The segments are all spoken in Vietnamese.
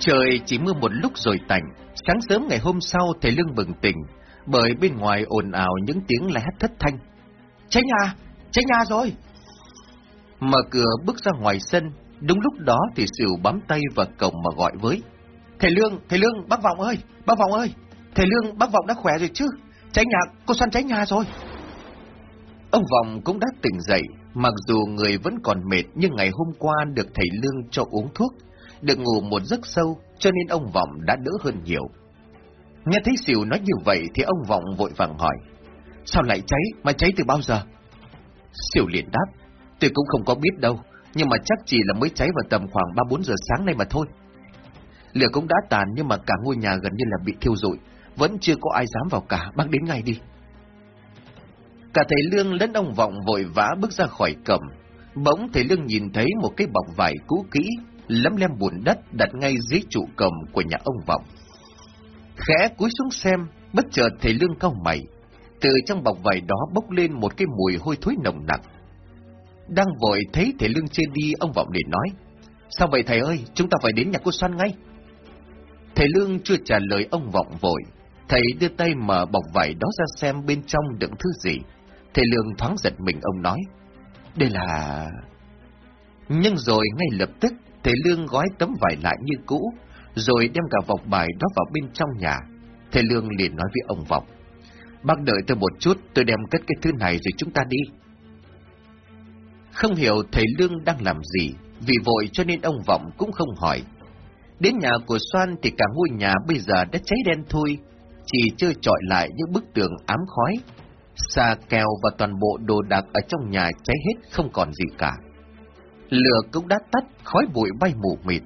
Trời chỉ mưa một lúc rồi tạnh, sáng sớm ngày hôm sau thầy Lương bừng tỉnh, bởi bên ngoài ồn ào những tiếng la hét thất thanh. Cháy nhà! Cháy nhà rồi! Mở cửa bước ra ngoài sân, đúng lúc đó thì xỉu bám tay vào cổng mà gọi với. Thầy Lương, thầy Lương, bác Vọng ơi, bác Vọng ơi, thầy Lương, bác Vọng đã khỏe rồi chứ? Cháy nhà, cô Xoan cháy nhà rồi. Ông Vọng cũng đã tỉnh dậy, mặc dù người vẫn còn mệt nhưng ngày hôm qua được thầy Lương cho uống thuốc, được ngủ một giấc sâu, cho nên ông Vọng đã đỡ hơn nhiều. Nghe thấy xỉu nói như vậy thì ông Vọng vội vàng hỏi, sao lại cháy, mà cháy từ bao giờ? Xỉu liền đáp, tôi cũng không có biết đâu, nhưng mà chắc chỉ là mới cháy vào tầm khoảng 3-4 giờ sáng nay mà thôi. Lửa cũng đã tàn nhưng mà cả ngôi nhà gần như là bị thiêu rụi, vẫn chưa có ai dám vào cả, bác đến ngay đi. Cả thầy Lương lẫn ông Vọng vội vã bước ra khỏi cầm. Bỗng thầy Lương nhìn thấy một cái bọc vải cũ kỹ, lấm lem bùn đất đặt ngay dưới trụ cầm của nhà ông Vọng. Khẽ cúi xuống xem, bất chợt thầy Lương cau mày. Từ trong bọc vải đó bốc lên một cái mùi hôi thối nồng nặc. Đang vội thấy thầy Lương trên đi, ông Vọng liền nói. Sao vậy thầy ơi, chúng ta phải đến nhà cô Xoan ngay. Thầy Lương chưa trả lời ông Vọng vội. Thầy đưa tay mở bọc vải đó ra xem bên trong đựng thứ gì. Thầy Lương thoáng giật mình ông nói. Đây là... Nhưng rồi ngay lập tức, thầy Lương gói tấm vải lại như cũ, rồi đem cả vọc bài đó vào bên trong nhà. Thầy Lương liền nói với ông Vọng. Bác đợi tôi một chút, tôi đem cất cái thứ này rồi chúng ta đi. Không hiểu thầy Lương đang làm gì, vì vội cho nên ông Vọng cũng không hỏi. Đến nhà của Soan thì cả ngôi nhà bây giờ đã cháy đen thui, chỉ chơi trọi lại những bức tường ám khói. Xà kèo và toàn bộ đồ đạc ở trong nhà cháy hết không còn gì cả. Lửa cũng đã tắt, khói bụi bay mù mịt.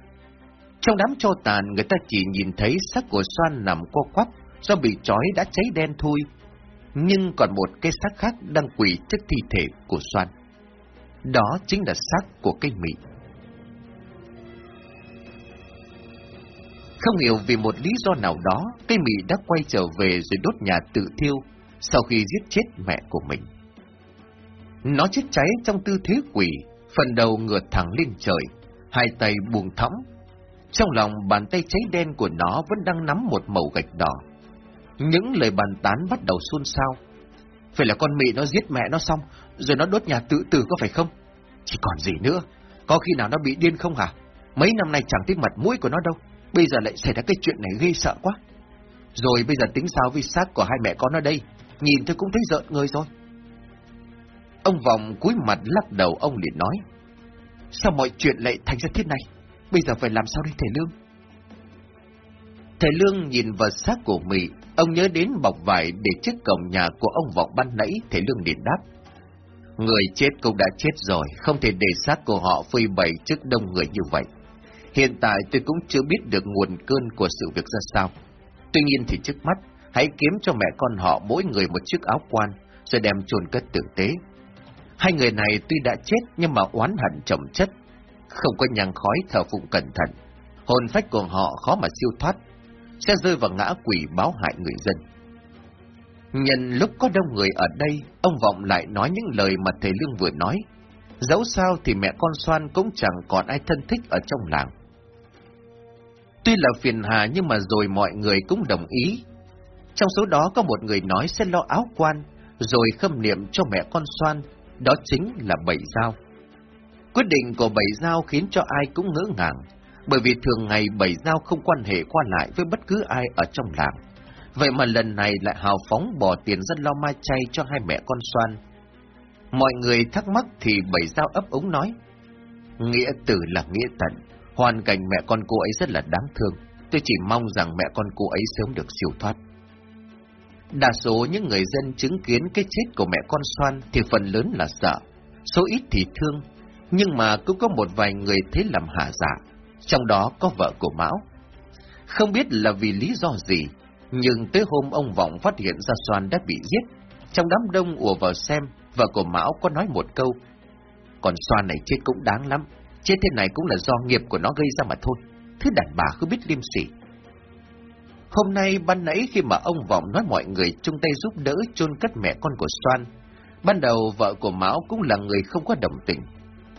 Trong đám cho tàn người ta chỉ nhìn thấy xác của Soan nằm co quắp do bị trói đã cháy đen thui. Nhưng còn một cái xác khác đang quỳ trước thi thể của Soan. Đó chính là xác của cây mị. Không hiểu vì một lý do nào đó, cây mị đã quay trở về rồi đốt nhà tự thiêu sau khi giết chết mẹ của mình. Nó chết cháy trong tư thế quỷ, phần đầu ngửa thẳng lên trời, hai tay buông thõng. Trong lòng bàn tay cháy đen của nó vẫn đang nắm một mẩu gạch đỏ. Những lời bàn tán bắt đầu xôn xao. Phải là con mị nó giết mẹ nó xong, rồi nó đốt nhà tự tử có phải không? Chỉ còn gì nữa, có khi nào nó bị điên không hả? Mấy năm nay chẳng thấy mặt mũi của nó đâu, bây giờ lại xảy ra cái chuyện này ghê sợ quá. Rồi bây giờ tính sao với xác của hai mẹ con ở đây, nhìn tôi cũng thấy giận người rồi. Ông Vọng cúi mặt lắc đầu ông liền nói, sao mọi chuyện lại thành ra thế này, bây giờ phải làm sao đây thầy Lương? Thầy Lương nhìn vào xác của Mỹ, ông nhớ đến bọc vải để trước cổng nhà của ông Vọng ban nãy, thầy Lương liền đáp. Người chết cũng đã chết rồi, không thể để xác của họ phơi bày trước đông người như vậy. Hiện tại tôi cũng chưa biết được nguồn cơn của sự việc ra sao. Tuy nhiên thì trước mắt, hãy kiếm cho mẹ con họ mỗi người một chiếc áo quan, rồi đem chôn cất tử tế. Hai người này tuy đã chết nhưng mà oán hận chồng chất, không có nhang khói thờ phụng cẩn thận. Hồn phách của họ khó mà siêu thoát, sẽ rơi vào ngã quỷ báo hại người dân. Nhân lúc có đông người ở đây, ông Vọng lại nói những lời mà thầy Lương vừa nói. Dẫu sao thì mẹ con Soan cũng chẳng còn ai thân thích ở trong làng. Tuy là phiền hà nhưng mà rồi mọi người cũng đồng ý. Trong số đó có một người nói sẽ lo áo quan, rồi khâm niệm cho mẹ con Soan, đó chính là Bảy Giao. Quyết định của Bảy Giao khiến cho ai cũng ngỡ ngàng, bởi vì thường ngày Bảy Giao không quan hệ qua lại với bất cứ ai ở trong làng. Vậy mà lần này lại hào phóng bỏ tiền dân lo mai chay cho hai mẹ con xoan. Mọi người thắc mắc thì Bảy Giao ấp ống nói, Nghĩa tử là nghĩa tận, Hoàn cảnh mẹ con cô ấy rất là đáng thương. Tôi chỉ mong rằng mẹ con cô ấy sớm được siêu thoát. Đa số những người dân chứng kiến cái chết của mẹ con Soan thì phần lớn là sợ, số ít thì thương, nhưng mà cũng có một vài người thấy làm hạ dạ, trong đó có vợ của Mão. Không biết là vì lý do gì, nhưng tới hôm ông Vọng phát hiện ra Soan đã bị giết, trong đám đông ùa vào xem, vợ của Mão có nói một câu, còn Soan này chết cũng đáng lắm, Chết thế này cũng là do nghiệp của nó gây ra mà thôi. Thứ đàn bà không biết liêm sỉ. Hôm nay ban nãy khi mà ông Vọng nói mọi người chung tay giúp đỡ chôn cất mẹ con của Soan, ban đầu vợ của Mão cũng là người không có đồng tình.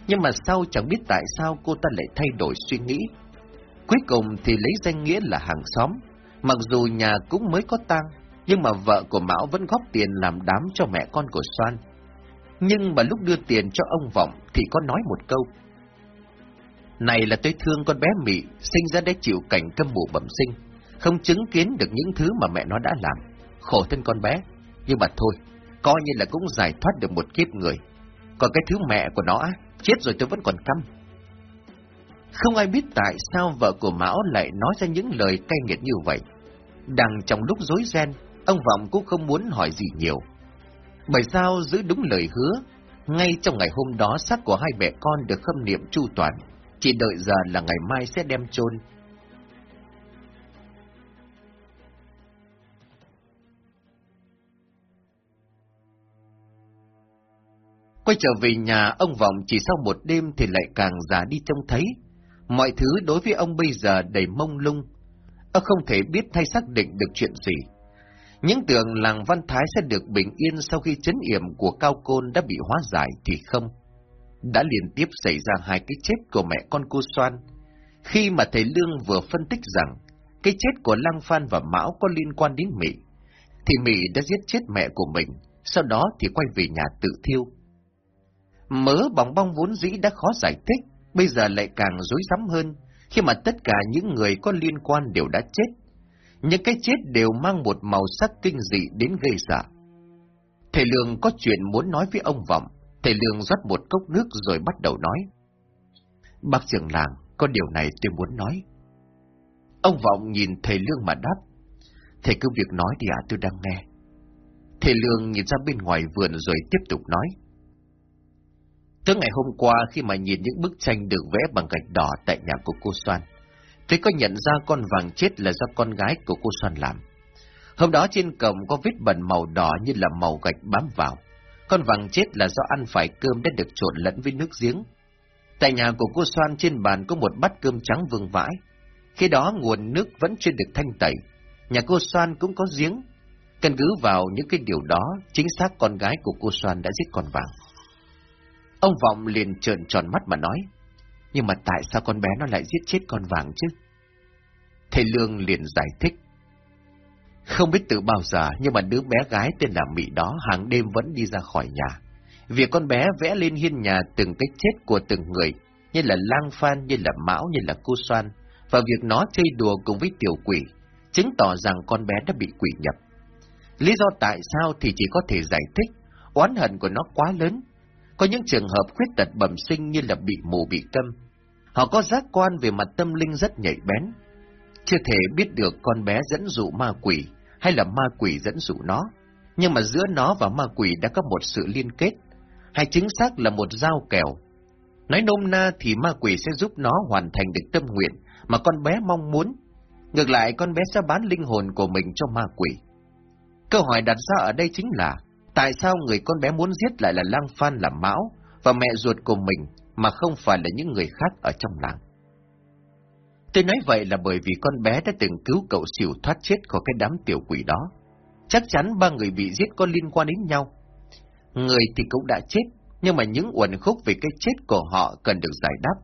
Nhưng mà sau chẳng biết tại sao cô ta lại thay đổi suy nghĩ. Cuối cùng thì lấy danh nghĩa là hàng xóm, mặc dù nhà cũng mới có tang, nhưng mà vợ của Mão vẫn góp tiền làm đám cho mẹ con của Soan. Nhưng mà lúc đưa tiền cho ông Vọng thì có nói một câu. Này là tôi thương con bé Mị, sinh ra để chịu cảnh câm mù bẩm sinh, không chứng kiến được những thứ mà mẹ nó đã làm. Khổ thân con bé, nhưng mà thôi, coi như là cũng giải thoát được một kiếp người. Còn cái thứ mẹ của nó, chết rồi tôi vẫn còn căm. Không ai biết tại sao vợ của Mão lại nói ra những lời cay nghiệt như vậy. đằng trong lúc rối ren, ông Vọng cũng không muốn hỏi gì nhiều. Bởi sao giữ đúng lời hứa, ngay trong ngày hôm đó xác của hai mẹ con được khâm niệm chu toàn, chỉ đợi giờ là ngày mai sẽ đem chôn. Quay trở về nhà, ông Vọng chỉ sau một đêm thì lại càng già đi trông thấy. Mọi thứ đối với ông bây giờ đầy mông lung. Ông không thể biết hay xác định được chuyện gì. Những tưởng làng Văn Thái sẽ được bình yên sau khi chấn yểm của Cao Côn đã bị hóa giải thì không. Đã liên tiếp xảy ra hai cái chết của mẹ con cô Soan. Khi mà thầy Lương vừa phân tích rằng cái chết của Lăng Phan và Mão có liên quan đến Mỹ, thì Mỹ đã giết chết mẹ của mình, sau đó thì quay về nhà tự thiêu. Mớ bóng bong vốn dĩ đã khó giải thích, bây giờ lại càng rối rắm hơn, khi mà tất cả những người có liên quan đều đã chết. Những cái chết đều mang một màu sắc kinh dị đến gây sợ. Thầy Lương có chuyện muốn nói với ông Vọng, thầy Lương rót một cốc nước rồi bắt đầu nói. Bác trưởng làng, có điều này tôi muốn nói. Ông Vọng nhìn thầy Lương mà đáp. Thầy cứ việc nói đi ạ, tôi đang nghe. Thầy Lương nhìn ra bên ngoài vườn rồi tiếp tục nói. Tới ngày hôm qua khi mà nhìn những bức tranh được vẽ bằng gạch đỏ tại nhà của cô Soan, thế có nhận ra con vàng chết là do con gái của cô Soan làm. Hôm đó trên cổng có vết bẩn màu đỏ như là màu gạch bám vào. Con vàng chết là do ăn phải cơm đã được trộn lẫn với nước giếng. Tại nhà của cô Soan trên bàn có một bát cơm trắng vương vãi. Khi đó nguồn nước vẫn chưa được thanh tẩy. Nhà cô Soan cũng có giếng. Căn cứ vào những cái điều đó, chính xác con gái của cô Soan đã giết con vàng. Ông Vọng liền trợn tròn mắt mà nói, nhưng mà tại sao con bé nó lại giết chết con vàng chứ? Thầy Lương liền giải thích. Không biết từ bao giờ, nhưng mà đứa bé gái tên là Mỹ đó hàng đêm vẫn đi ra khỏi nhà. Việc con bé vẽ lên hiên nhà từng cái chết của từng người, như là lang phan, như là mão, như là cô xoan, và việc nó chơi đùa cùng với tiểu quỷ, chứng tỏ rằng con bé đã bị quỷ nhập. Lý do tại sao thì chỉ có thể giải thích, oán hận của nó quá lớn, có những trường hợp khuyết tật bẩm sinh như là bị mù bị câm. Họ có giác quan về mặt tâm linh rất nhạy bén. Chưa thể biết được con bé dẫn dụ ma quỷ hay là ma quỷ dẫn dụ nó. Nhưng mà giữa nó và ma quỷ đã có một sự liên kết, hay chính xác là một giao kèo. Nói nôm na thì ma quỷ sẽ giúp nó hoàn thành được tâm nguyện mà con bé mong muốn. Ngược lại con bé sẽ bán linh hồn của mình cho ma quỷ. Câu hỏi đặt ra ở đây chính là, Tại sao người con bé muốn giết lại là Lang Phan là Mão và mẹ ruột của mình mà không phải là những người khác ở trong làng? Tôi nói vậy là bởi vì con bé đã từng cứu cậu xỉu thoát chết khỏi cái đám tiểu quỷ đó. Chắc chắn ba người bị giết có liên quan đến nhau. Người thì cũng đã chết, nhưng mà những uẩn khúc về cái chết của họ cần được giải đáp.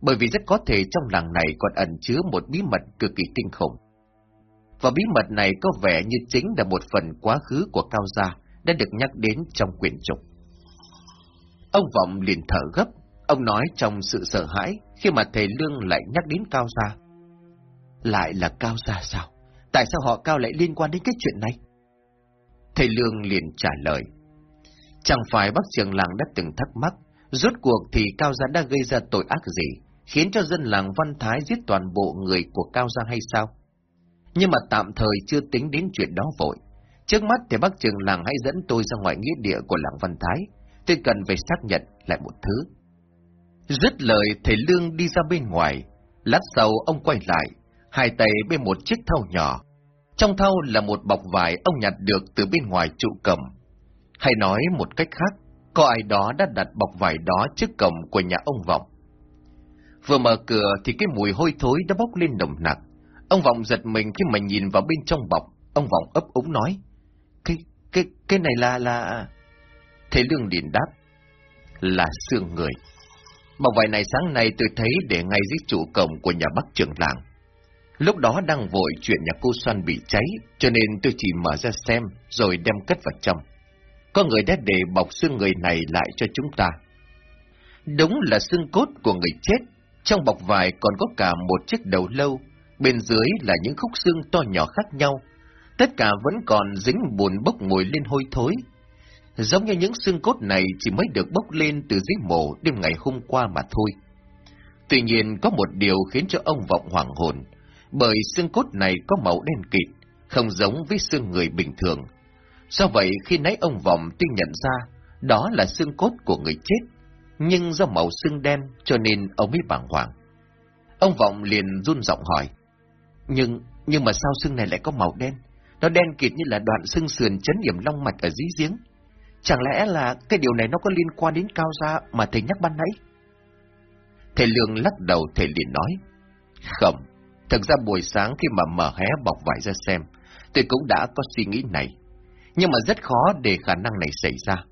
Bởi vì rất có thể trong làng này còn ẩn chứa một bí mật cực kỳ kinh khủng. Và bí mật này có vẻ như chính là một phần quá khứ của Cao Gia, đã được nhắc đến trong quyển trục. Ông Vọng liền thở gấp, ông nói trong sự sợ hãi khi mà thầy Lương lại nhắc đến Cao Gia. Lại là Cao Gia sao? Tại sao họ Cao lại liên quan đến cái chuyện này? Thầy Lương liền trả lời. Chẳng phải bác trường làng đã từng thắc mắc, rốt cuộc thì Cao Gia đã gây ra tội ác gì, khiến cho dân làng Văn Thái giết toàn bộ người của Cao Gia hay sao? Nhưng mà tạm thời chưa tính đến chuyện đó vội. Trước mắt thì bác trường làng hãy dẫn tôi ra ngoài nghĩa địa của làng Văn Thái. Tôi cần phải xác nhận lại một thứ. Dứt lời, thầy Lương đi ra bên ngoài. Lát sau, ông quay lại, hai tay bên một chiếc thau nhỏ. Trong thau là một bọc vải ông nhặt được từ bên ngoài trụ cầm. Hay nói một cách khác, có ai đó đã đặt bọc vải đó trước cổng của nhà ông Vọng. Vừa mở cửa thì cái mùi hôi thối đã bốc lên nồng nặc. Ông Vọng giật mình khi mà nhìn vào bên trong bọc, ông Vọng ấp úng nói. Cái, cái, này là, là... Thế Lương liền đáp, là xương người. Bảo vải này sáng nay tôi thấy để ngay dưới trụ cổng của nhà bác trưởng làng. Lúc đó đang vội chuyện nhà cô Xoan bị cháy, cho nên tôi chỉ mở ra xem, rồi đem cất vào trong. Có người đã để bọc xương người này lại cho chúng ta. Đúng là xương cốt của người chết, trong bọc vải còn có cả một chiếc đầu lâu, bên dưới là những khúc xương to nhỏ khác nhau. Tất cả vẫn còn dính bùn bốc mùi lên hôi thối. Giống như những xương cốt này chỉ mới được bốc lên từ dưới mộ đêm ngày hôm qua mà thôi. Tuy nhiên có một điều khiến cho ông vọng hoàng hồn, bởi xương cốt này có màu đen kịt, không giống với xương người bình thường. Do vậy khi nãy ông vọng tuy nhận ra đó là xương cốt của người chết, nhưng do màu xương đen cho nên ông mới bàng hoàng. Ông vọng liền run giọng hỏi, nhưng, nhưng mà sao xương này lại có màu đen? Nó đen kịt như là đoạn xương sườn chấn điểm long mạch ở dưới giếng. Chẳng lẽ là cái điều này nó có liên quan đến cao gia mà thầy nhắc ban nãy? Thầy Lương lắc đầu thầy liền nói, không, thực ra buổi sáng khi mà mở hé bọc vải ra xem, tôi cũng đã có suy nghĩ này. Nhưng mà rất khó để khả năng này xảy ra.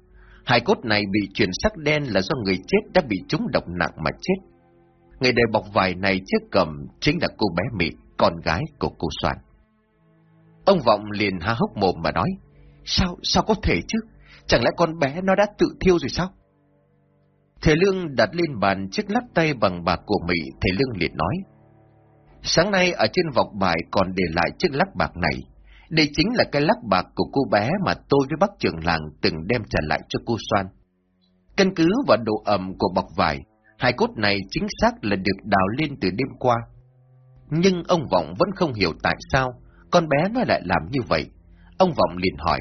Hai cốt này bị chuyển sắc đen là do người chết đã bị trúng độc nặng mà chết. Người đời bọc vải này trước cầm chính là cô bé mịt, con gái của cô Soạn. Ông Vọng liền há hốc mồm mà nói, sao, sao có thể chứ? Chẳng lẽ con bé nó đã tự thiêu rồi sao? Thầy Lương đặt lên bàn chiếc lắc tay bằng bạc của Mỹ, thầy Lương liền nói. Sáng nay ở trên vọc bài còn để lại chiếc lắc bạc này. Đây chính là cái lắc bạc của cô bé mà tôi với bác trưởng làng từng đem trả lại cho cô Soan. Căn cứ vào độ ẩm của bọc vải, hai cốt này chính xác là được đào lên từ đêm qua. Nhưng ông Vọng vẫn không hiểu tại sao con bé nó lại làm như vậy. Ông Vọng liền hỏi.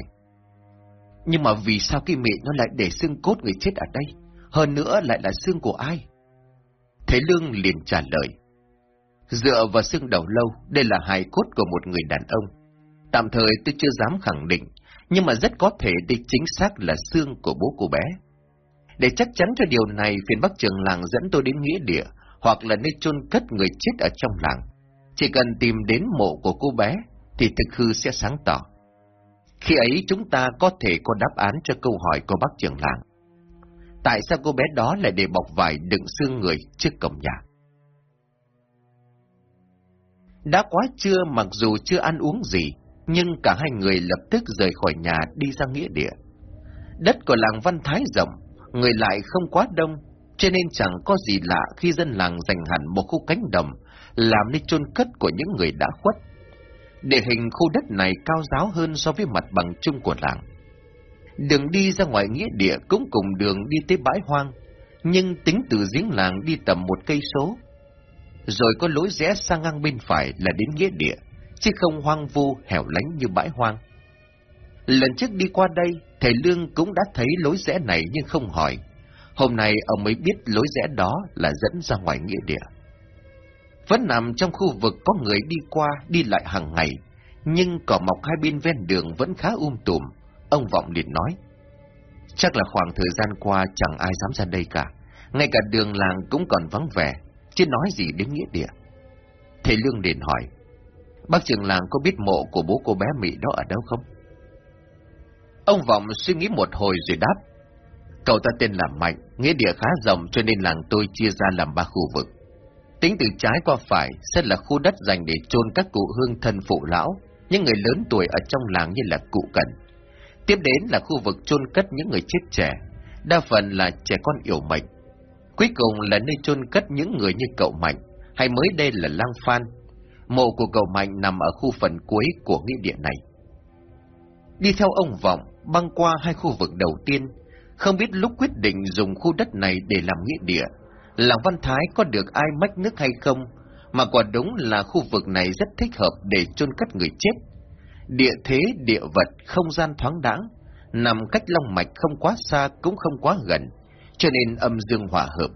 Nhưng mà vì sao cái mẹ nó lại để xương cốt người chết ở đây? Hơn nữa lại là xương của ai? Thế Lương liền trả lời. Dựa vào xương đầu lâu, đây là hài cốt của một người đàn ông. Tạm thời tôi chưa dám khẳng định, nhưng mà rất có thể đây chính xác là xương của bố cô bé. Để chắc chắn cho điều này, phiền Bắc Trường Làng dẫn tôi đến nghĩa địa, hoặc là nơi chôn cất người chết ở trong làng. Chỉ cần tìm đến mộ của cô bé, thì thực hư sẽ sáng tỏ. Khi ấy chúng ta có thể có đáp án cho câu hỏi của bác trưởng làng. Tại sao cô bé đó lại để bọc vải đựng xương người trước cổng nhà? Đã quá trưa mặc dù chưa ăn uống gì, nhưng cả hai người lập tức rời khỏi nhà đi ra nghĩa địa. Đất của làng Văn Thái rộng, người lại không quá đông, cho nên chẳng có gì lạ khi dân làng dành hẳn một khu cánh đồng làm nơi chôn cất của những người đã khuất. Địa hình khu đất này cao giáo hơn so với mặt bằng chung của làng. Đường đi ra ngoài nghĩa địa cũng cùng đường đi tới bãi hoang, nhưng tính từ giếng làng đi tầm một cây số. Rồi có lối rẽ sang ngang bên phải là đến nghĩa địa, chứ không hoang vu hẻo lánh như bãi hoang. Lần trước đi qua đây, thầy Lương cũng đã thấy lối rẽ này nhưng không hỏi. Hôm nay ông mới biết lối rẽ đó là dẫn ra ngoài nghĩa địa. Vẫn nằm trong khu vực có người đi qua, đi lại hàng ngày, nhưng cỏ mọc hai bên ven đường vẫn khá um tùm. Ông Vọng liền nói, chắc là khoảng thời gian qua chẳng ai dám ra đây cả, ngay cả đường làng cũng còn vắng vẻ, chứ nói gì đến nghĩa địa. Thầy Lương liền hỏi, bác trưởng làng có biết mộ của bố cô bé Mỹ đó ở đâu không? Ông Vọng suy nghĩ một hồi rồi đáp, cậu ta tên là Mạnh, nghĩa địa khá rộng cho nên làng tôi chia ra làm ba khu vực. Tính từ trái qua phải sẽ là khu đất dành để chôn các cụ hương thân phụ lão, những người lớn tuổi ở trong làng như là cụ cần. Tiếp đến là khu vực chôn cất những người chết trẻ, đa phần là trẻ con yểu mệnh. Cuối cùng là nơi chôn cất những người như cậu Mạnh, hay mới đây là Lang Phan. Mộ của cậu Mạnh nằm ở khu phần cuối của nghĩa địa này. Đi theo ông Vọng, băng qua hai khu vực đầu tiên, không biết lúc quyết định dùng khu đất này để làm nghĩa địa, làng Văn Thái có được ai mách nước hay không, mà quả đúng là khu vực này rất thích hợp để chôn cất người chết. Địa thế, địa vật, không gian thoáng đãng, nằm cách Long Mạch không quá xa cũng không quá gần, cho nên âm dương hòa hợp.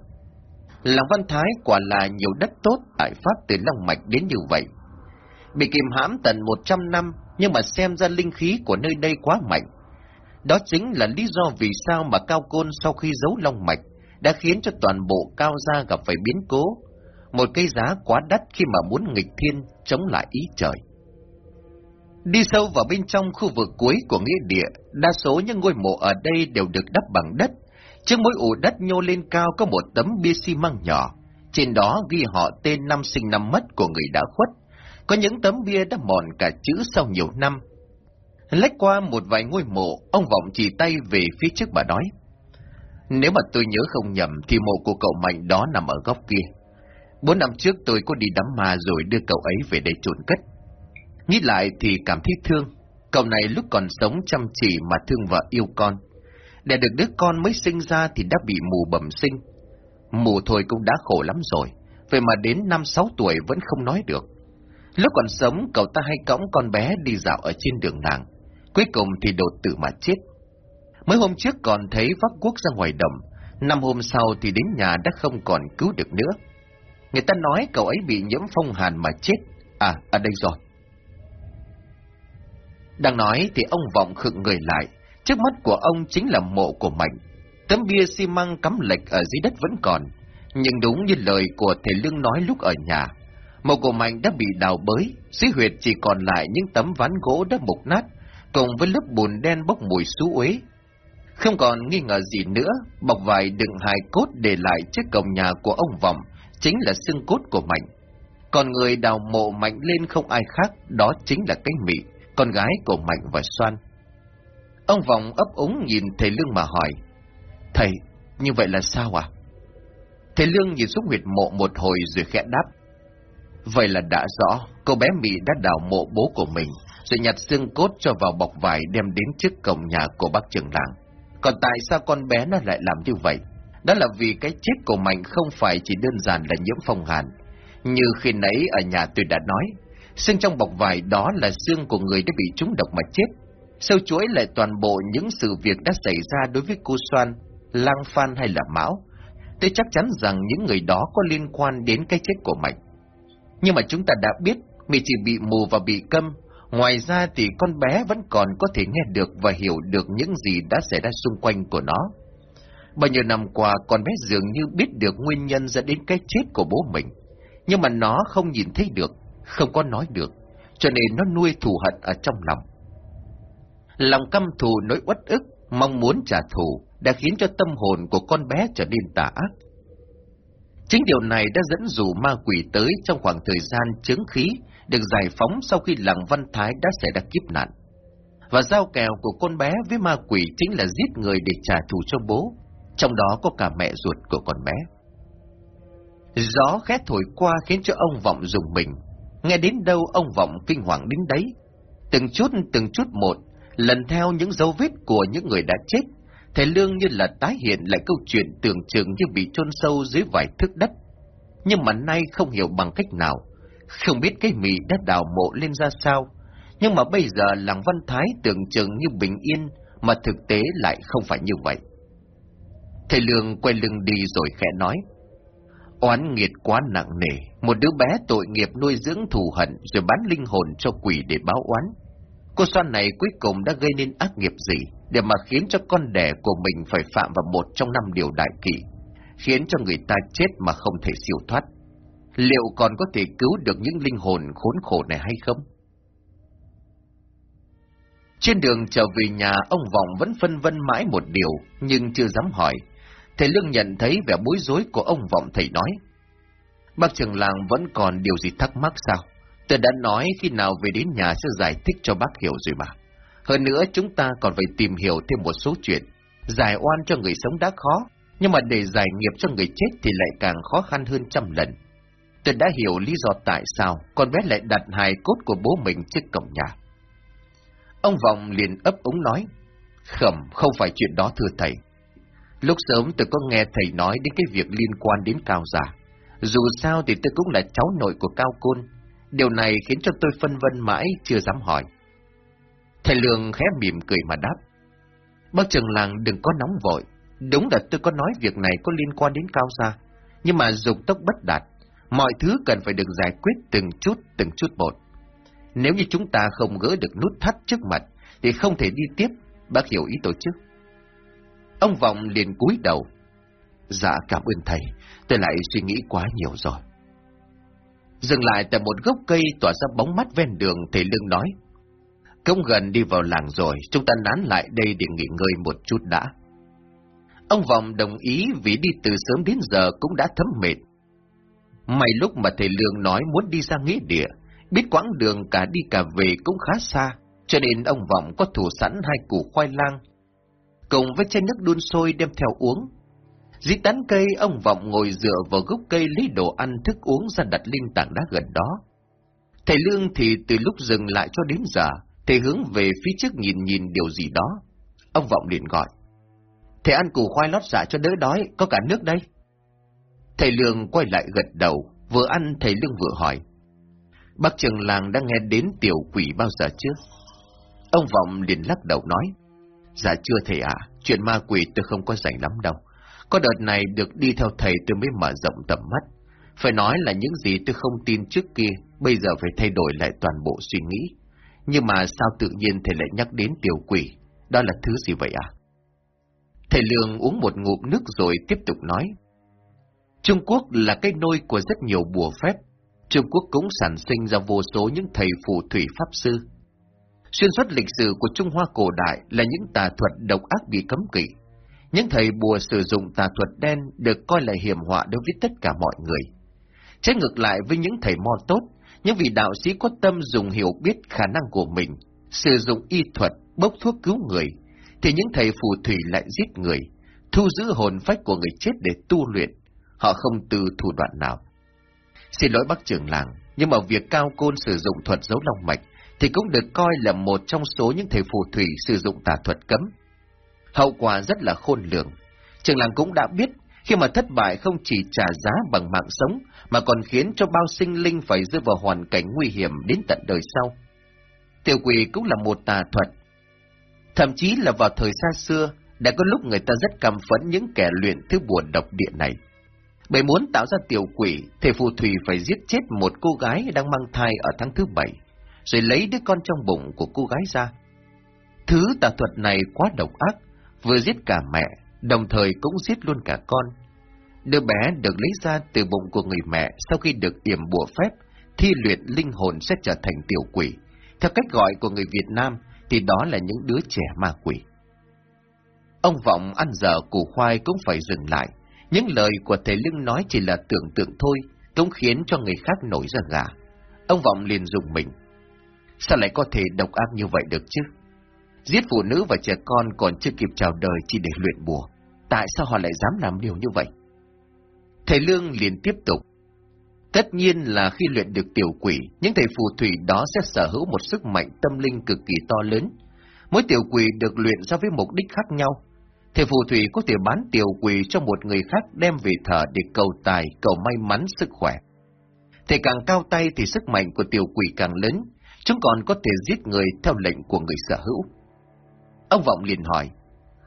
Làng Văn Thái quả là nhiều đất tốt tại Pháp từ Long Mạch đến như vậy. Bị kìm hãm tận 100 năm, nhưng mà xem ra linh khí của nơi đây quá mạnh. Đó chính là lý do vì sao mà Cao Côn sau khi giấu Long Mạch đã khiến cho toàn bộ Cao Gia gặp phải biến cố. Một cây giá quá đắt khi mà muốn nghịch thiên chống lại ý trời. Đi sâu vào bên trong khu vực cuối của nghĩa địa, đa số những ngôi mộ ở đây đều được đắp bằng đất, Trước mỗi ổ đất nhô lên cao có một tấm bia xi măng nhỏ, trên đó ghi họ tên năm sinh năm mất của người đã khuất. Có những tấm bia đã mòn cả chữ sau nhiều năm. Lách qua một vài ngôi mộ, ông Vọng chỉ tay về phía trước bà nói. Nếu mà tôi nhớ không nhầm thì mộ của cậu Mạnh đó nằm ở góc kia. Bốn năm trước tôi có đi đám ma rồi đưa cậu ấy về đây trộn cất. Nghĩ lại thì cảm thấy thương. Cậu này lúc còn sống chăm chỉ mà thương vợ yêu con. Để được đứa con mới sinh ra thì đã bị mù bẩm sinh. Mù thôi cũng đã khổ lắm rồi. Vậy mà đến năm sáu tuổi vẫn không nói được. Lúc còn sống, cậu ta hay cõng con bé đi dạo ở trên đường làng. Cuối cùng thì đột tử mà chết. Mới hôm trước còn thấy vác quốc ra ngoài đồng. Năm hôm sau thì đến nhà đã không còn cứu được nữa. Người ta nói cậu ấy bị nhiễm phong hàn mà chết. À, ở đây rồi. Đang nói thì ông Vọng khựng người lại. Trước mắt của ông chính là mộ của Mạnh. Tấm bia xi măng cắm lệch ở dưới đất vẫn còn. Nhưng đúng như lời của thầy Lương nói lúc ở nhà. Mộ của Mạnh đã bị đào bới, dưới huyệt chỉ còn lại những tấm ván gỗ đã mục nát, cùng với lớp bùn đen bốc mùi xú uế. Không còn nghi ngờ gì nữa, bọc vải đựng hài cốt để lại trước cổng nhà của ông Vọng, chính là xương cốt của Mạnh. Còn người đào mộ Mạnh lên không ai khác, đó chính là cái Mị, con gái của Mạnh và Soan. Ông Vọng ấp úng nhìn thầy Lương mà hỏi, Thầy, như vậy là sao à? Thầy Lương nhìn xuống huyệt mộ một hồi rồi khẽ đáp. Vậy là đã rõ, cô bé Mỹ đã đào mộ bố của mình, rồi nhặt xương cốt cho vào bọc vải đem đến trước cổng nhà của bác trưởng làng. Còn tại sao con bé nó lại làm như vậy? Đó là vì cái chết của Mạnh không phải chỉ đơn giản là nhiễm phong hàn. Như khi nãy ở nhà tôi đã nói, xương trong bọc vải đó là xương của người đã bị trúng độc mà chết. Sâu chuỗi lại toàn bộ những sự việc đã xảy ra đối với cô Soan, Lang Phan hay là Mão. Tôi chắc chắn rằng những người đó có liên quan đến cái chết của Mạnh. Nhưng mà chúng ta đã biết, mình chỉ bị mù và bị câm, ngoài ra thì con bé vẫn còn có thể nghe được và hiểu được những gì đã xảy ra xung quanh của nó. Bao nhiêu năm qua, con bé dường như biết được nguyên nhân dẫn đến cái chết của bố mình. Nhưng mà nó không nhìn thấy được, không có nói được, cho nên nó nuôi thù hận ở trong lòng. Lòng căm thù nỗi uất ức, mong muốn trả thù, đã khiến cho tâm hồn của con bé trở nên tà ác. Chính điều này đã dẫn dụ ma quỷ tới trong khoảng thời gian chứng khí được giải phóng sau khi làng Văn Thái đã xảy ra kiếp nạn. Và giao kèo của con bé với ma quỷ chính là giết người để trả thù cho bố, trong đó có cả mẹ ruột của con bé. Gió khét thổi qua khiến cho ông Vọng dùng mình, nghe đến đâu ông Vọng kinh hoàng đến đấy. Từng chút từng chút một, lần theo những dấu vết của những người đã chết, thầy Lương như là tái hiện lại câu chuyện tưởng chừng như bị chôn sâu dưới vài thước đất. Nhưng mà nay không hiểu bằng cách nào, không biết cái mì đã đào mộ lên ra sao, nhưng mà bây giờ làng Văn Thái tưởng chừng như bình yên, mà thực tế lại không phải như vậy. Thầy Lương quay lưng đi rồi khẽ nói. Oán nghiệt quá nặng nề, một đứa bé tội nghiệp nuôi dưỡng thù hận rồi bán linh hồn cho quỷ để báo oán. Cô xoan này cuối cùng đã gây nên ác nghiệp gì để mà khiến cho con đẻ của mình phải phạm vào một trong năm điều đại kỵ, khiến cho người ta chết mà không thể siêu thoát. Liệu còn có thể cứu được những linh hồn khốn khổ này hay không? Trên đường trở về nhà, ông Vọng vẫn phân vân mãi một điều, nhưng chưa dám hỏi. Thầy Lương nhận thấy vẻ bối rối của ông Vọng thầy nói. Bác trưởng làng vẫn còn điều gì thắc mắc sao? Tôi đã nói khi nào về đến nhà sẽ giải thích cho bác hiểu rồi mà. Hơn nữa chúng ta còn phải tìm hiểu thêm một số chuyện. Giải oan cho người sống đã khó, nhưng mà để giải nghiệp cho người chết thì lại càng khó khăn hơn trăm lần. Tôi đã hiểu lý do tại sao con bé lại đặt hài cốt của bố mình trước cổng nhà. Ông Vọng liền ấp úng nói, Khẩm, không phải chuyện đó thưa thầy. Lúc sớm tôi có nghe thầy nói đến cái việc liên quan đến Cao Giả. Dù sao thì tôi cũng là cháu nội của Cao Côn. Điều này khiến cho tôi phân vân mãi, chưa dám hỏi. Thầy Lương khẽ mỉm cười mà đáp. Bác trường làng đừng có nóng vội. Đúng là tôi có nói việc này có liên quan đến Cao Gia. Nhưng mà dục tốc bất đạt. Mọi thứ cần phải được giải quyết từng chút, từng chút một. Nếu như chúng ta không gỡ được nút thắt trước mặt, thì không thể đi tiếp, bác hiểu ý tôi chứ? Ông Vọng liền cúi đầu. Dạ cảm ơn thầy, tôi lại suy nghĩ quá nhiều rồi. Dừng lại tại một gốc cây tỏa ra bóng mắt ven đường, thầy Lương nói. Công gần đi vào làng rồi, chúng ta nán lại đây để nghỉ ngơi một chút đã. Ông Vọng đồng ý vì đi từ sớm đến giờ cũng đã thấm mệt. May lúc mà thầy Lương nói muốn đi ra nghĩa địa, biết quãng đường cả đi cả về cũng khá xa, cho nên ông Vọng có thủ sẵn hai củ khoai lang, cùng với chai nước đun sôi đem theo uống. Dĩ tán cây, ông Vọng ngồi dựa vào gốc cây lấy đồ ăn thức uống ra đặt lên tảng đá gần đó. Thầy Lương thì từ lúc dừng lại cho đến giờ, thầy hướng về phía trước nhìn nhìn điều gì đó. Ông Vọng liền gọi. Thầy ăn củ khoai lót dạ cho đỡ đói, có cả nước đây. Thầy Lương quay lại gật đầu, vừa ăn thầy Lương vừa hỏi. Bác trường làng đã nghe đến tiểu quỷ bao giờ chưa? Ông Vọng liền lắc đầu nói. Dạ chưa thầy ạ, chuyện ma quỷ tôi không có rảnh lắm đâu. Có đợt này được đi theo thầy tôi mới mở rộng tầm mắt. Phải nói là những gì tôi không tin trước kia, bây giờ phải thay đổi lại toàn bộ suy nghĩ. Nhưng mà sao tự nhiên thầy lại nhắc đến tiểu quỷ? Đó là thứ gì vậy à? Thầy Lương uống một ngụm nước rồi tiếp tục nói. Trung Quốc là cái nôi của rất nhiều bùa phép. Trung Quốc cũng sản sinh ra vô số những thầy phù thủy pháp sư. Xuyên suốt lịch sử của Trung Hoa cổ đại là những tà thuật độc ác bị cấm kỵ. Những thầy bùa sử dụng tà thuật đen được coi là hiểm họa đối với tất cả mọi người. Trái ngược lại với những thầy mo tốt, những vị đạo sĩ có tâm dùng hiểu biết khả năng của mình, sử dụng y thuật, bốc thuốc cứu người, thì những thầy phù thủy lại giết người, thu giữ hồn phách của người chết để tu luyện. Họ không từ thủ đoạn nào. Xin lỗi bác trưởng làng, nhưng mà việc cao côn sử dụng thuật giấu long mạch thì cũng được coi là một trong số những thầy phù thủy sử dụng tà thuật cấm. Hậu quả rất là khôn lường. Trường làng cũng đã biết, khi mà thất bại không chỉ trả giá bằng mạng sống, mà còn khiến cho bao sinh linh phải rơi vào hoàn cảnh nguy hiểm đến tận đời sau. Tiểu quỷ cũng là một tà thuật. Thậm chí là vào thời xa xưa, đã có lúc người ta rất căm phẫn những kẻ luyện thứ buồn độc địa này. Bởi muốn tạo ra tiểu quỷ, thầy phù thủy phải giết chết một cô gái đang mang thai ở tháng thứ bảy, rồi lấy đứa con trong bụng của cô gái ra. Thứ tà thuật này quá độc ác, vừa giết cả mẹ, đồng thời cũng giết luôn cả con. Đứa bé được lấy ra từ bụng của người mẹ sau khi được yểm bùa phép, thi luyện linh hồn sẽ trở thành tiểu quỷ. Theo cách gọi của người Việt Nam thì đó là những đứa trẻ ma quỷ. Ông Vọng ăn dở củ khoai cũng phải dừng lại. Những lời của thầy Lưng nói chỉ là tưởng tượng thôi, cũng khiến cho người khác nổi ra gà. Ông Vọng liền dùng mình. Sao lại có thể độc ác như vậy được chứ? Giết phụ nữ và trẻ con còn chưa kịp chào đời chỉ để luyện bùa. Tại sao họ lại dám làm điều như vậy? Thầy Lương liền tiếp tục. Tất nhiên là khi luyện được tiểu quỷ, những thầy phù thủy đó sẽ sở hữu một sức mạnh tâm linh cực kỳ to lớn. Mỗi tiểu quỷ được luyện ra với mục đích khác nhau. Thầy phù thủy có thể bán tiểu quỷ cho một người khác đem về thờ để cầu tài, cầu may mắn, sức khỏe. Thầy càng cao tay thì sức mạnh của tiểu quỷ càng lớn, chúng còn có thể giết người theo lệnh của người sở hữu. Ông Vọng liền hỏi,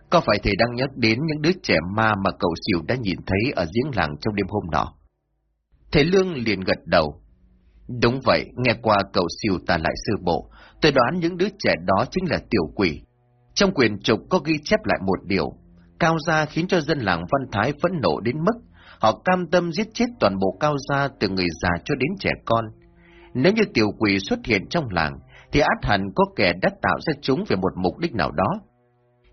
có phải thầy đang nhắc đến những đứa trẻ ma mà cậu xỉu đã nhìn thấy ở giếng làng trong đêm hôm nọ? Thầy Lương liền gật đầu. Đúng vậy, nghe qua cậu xỉu ta lại sư bộ, tôi đoán những đứa trẻ đó chính là tiểu quỷ. Trong quyền trục có ghi chép lại một điều, cao gia khiến cho dân làng Văn Thái phẫn nộ đến mức họ cam tâm giết chết toàn bộ cao gia từ người già cho đến trẻ con. Nếu như tiểu quỷ xuất hiện trong làng, thì át hẳn có kẻ đã tạo ra chúng về một mục đích nào đó.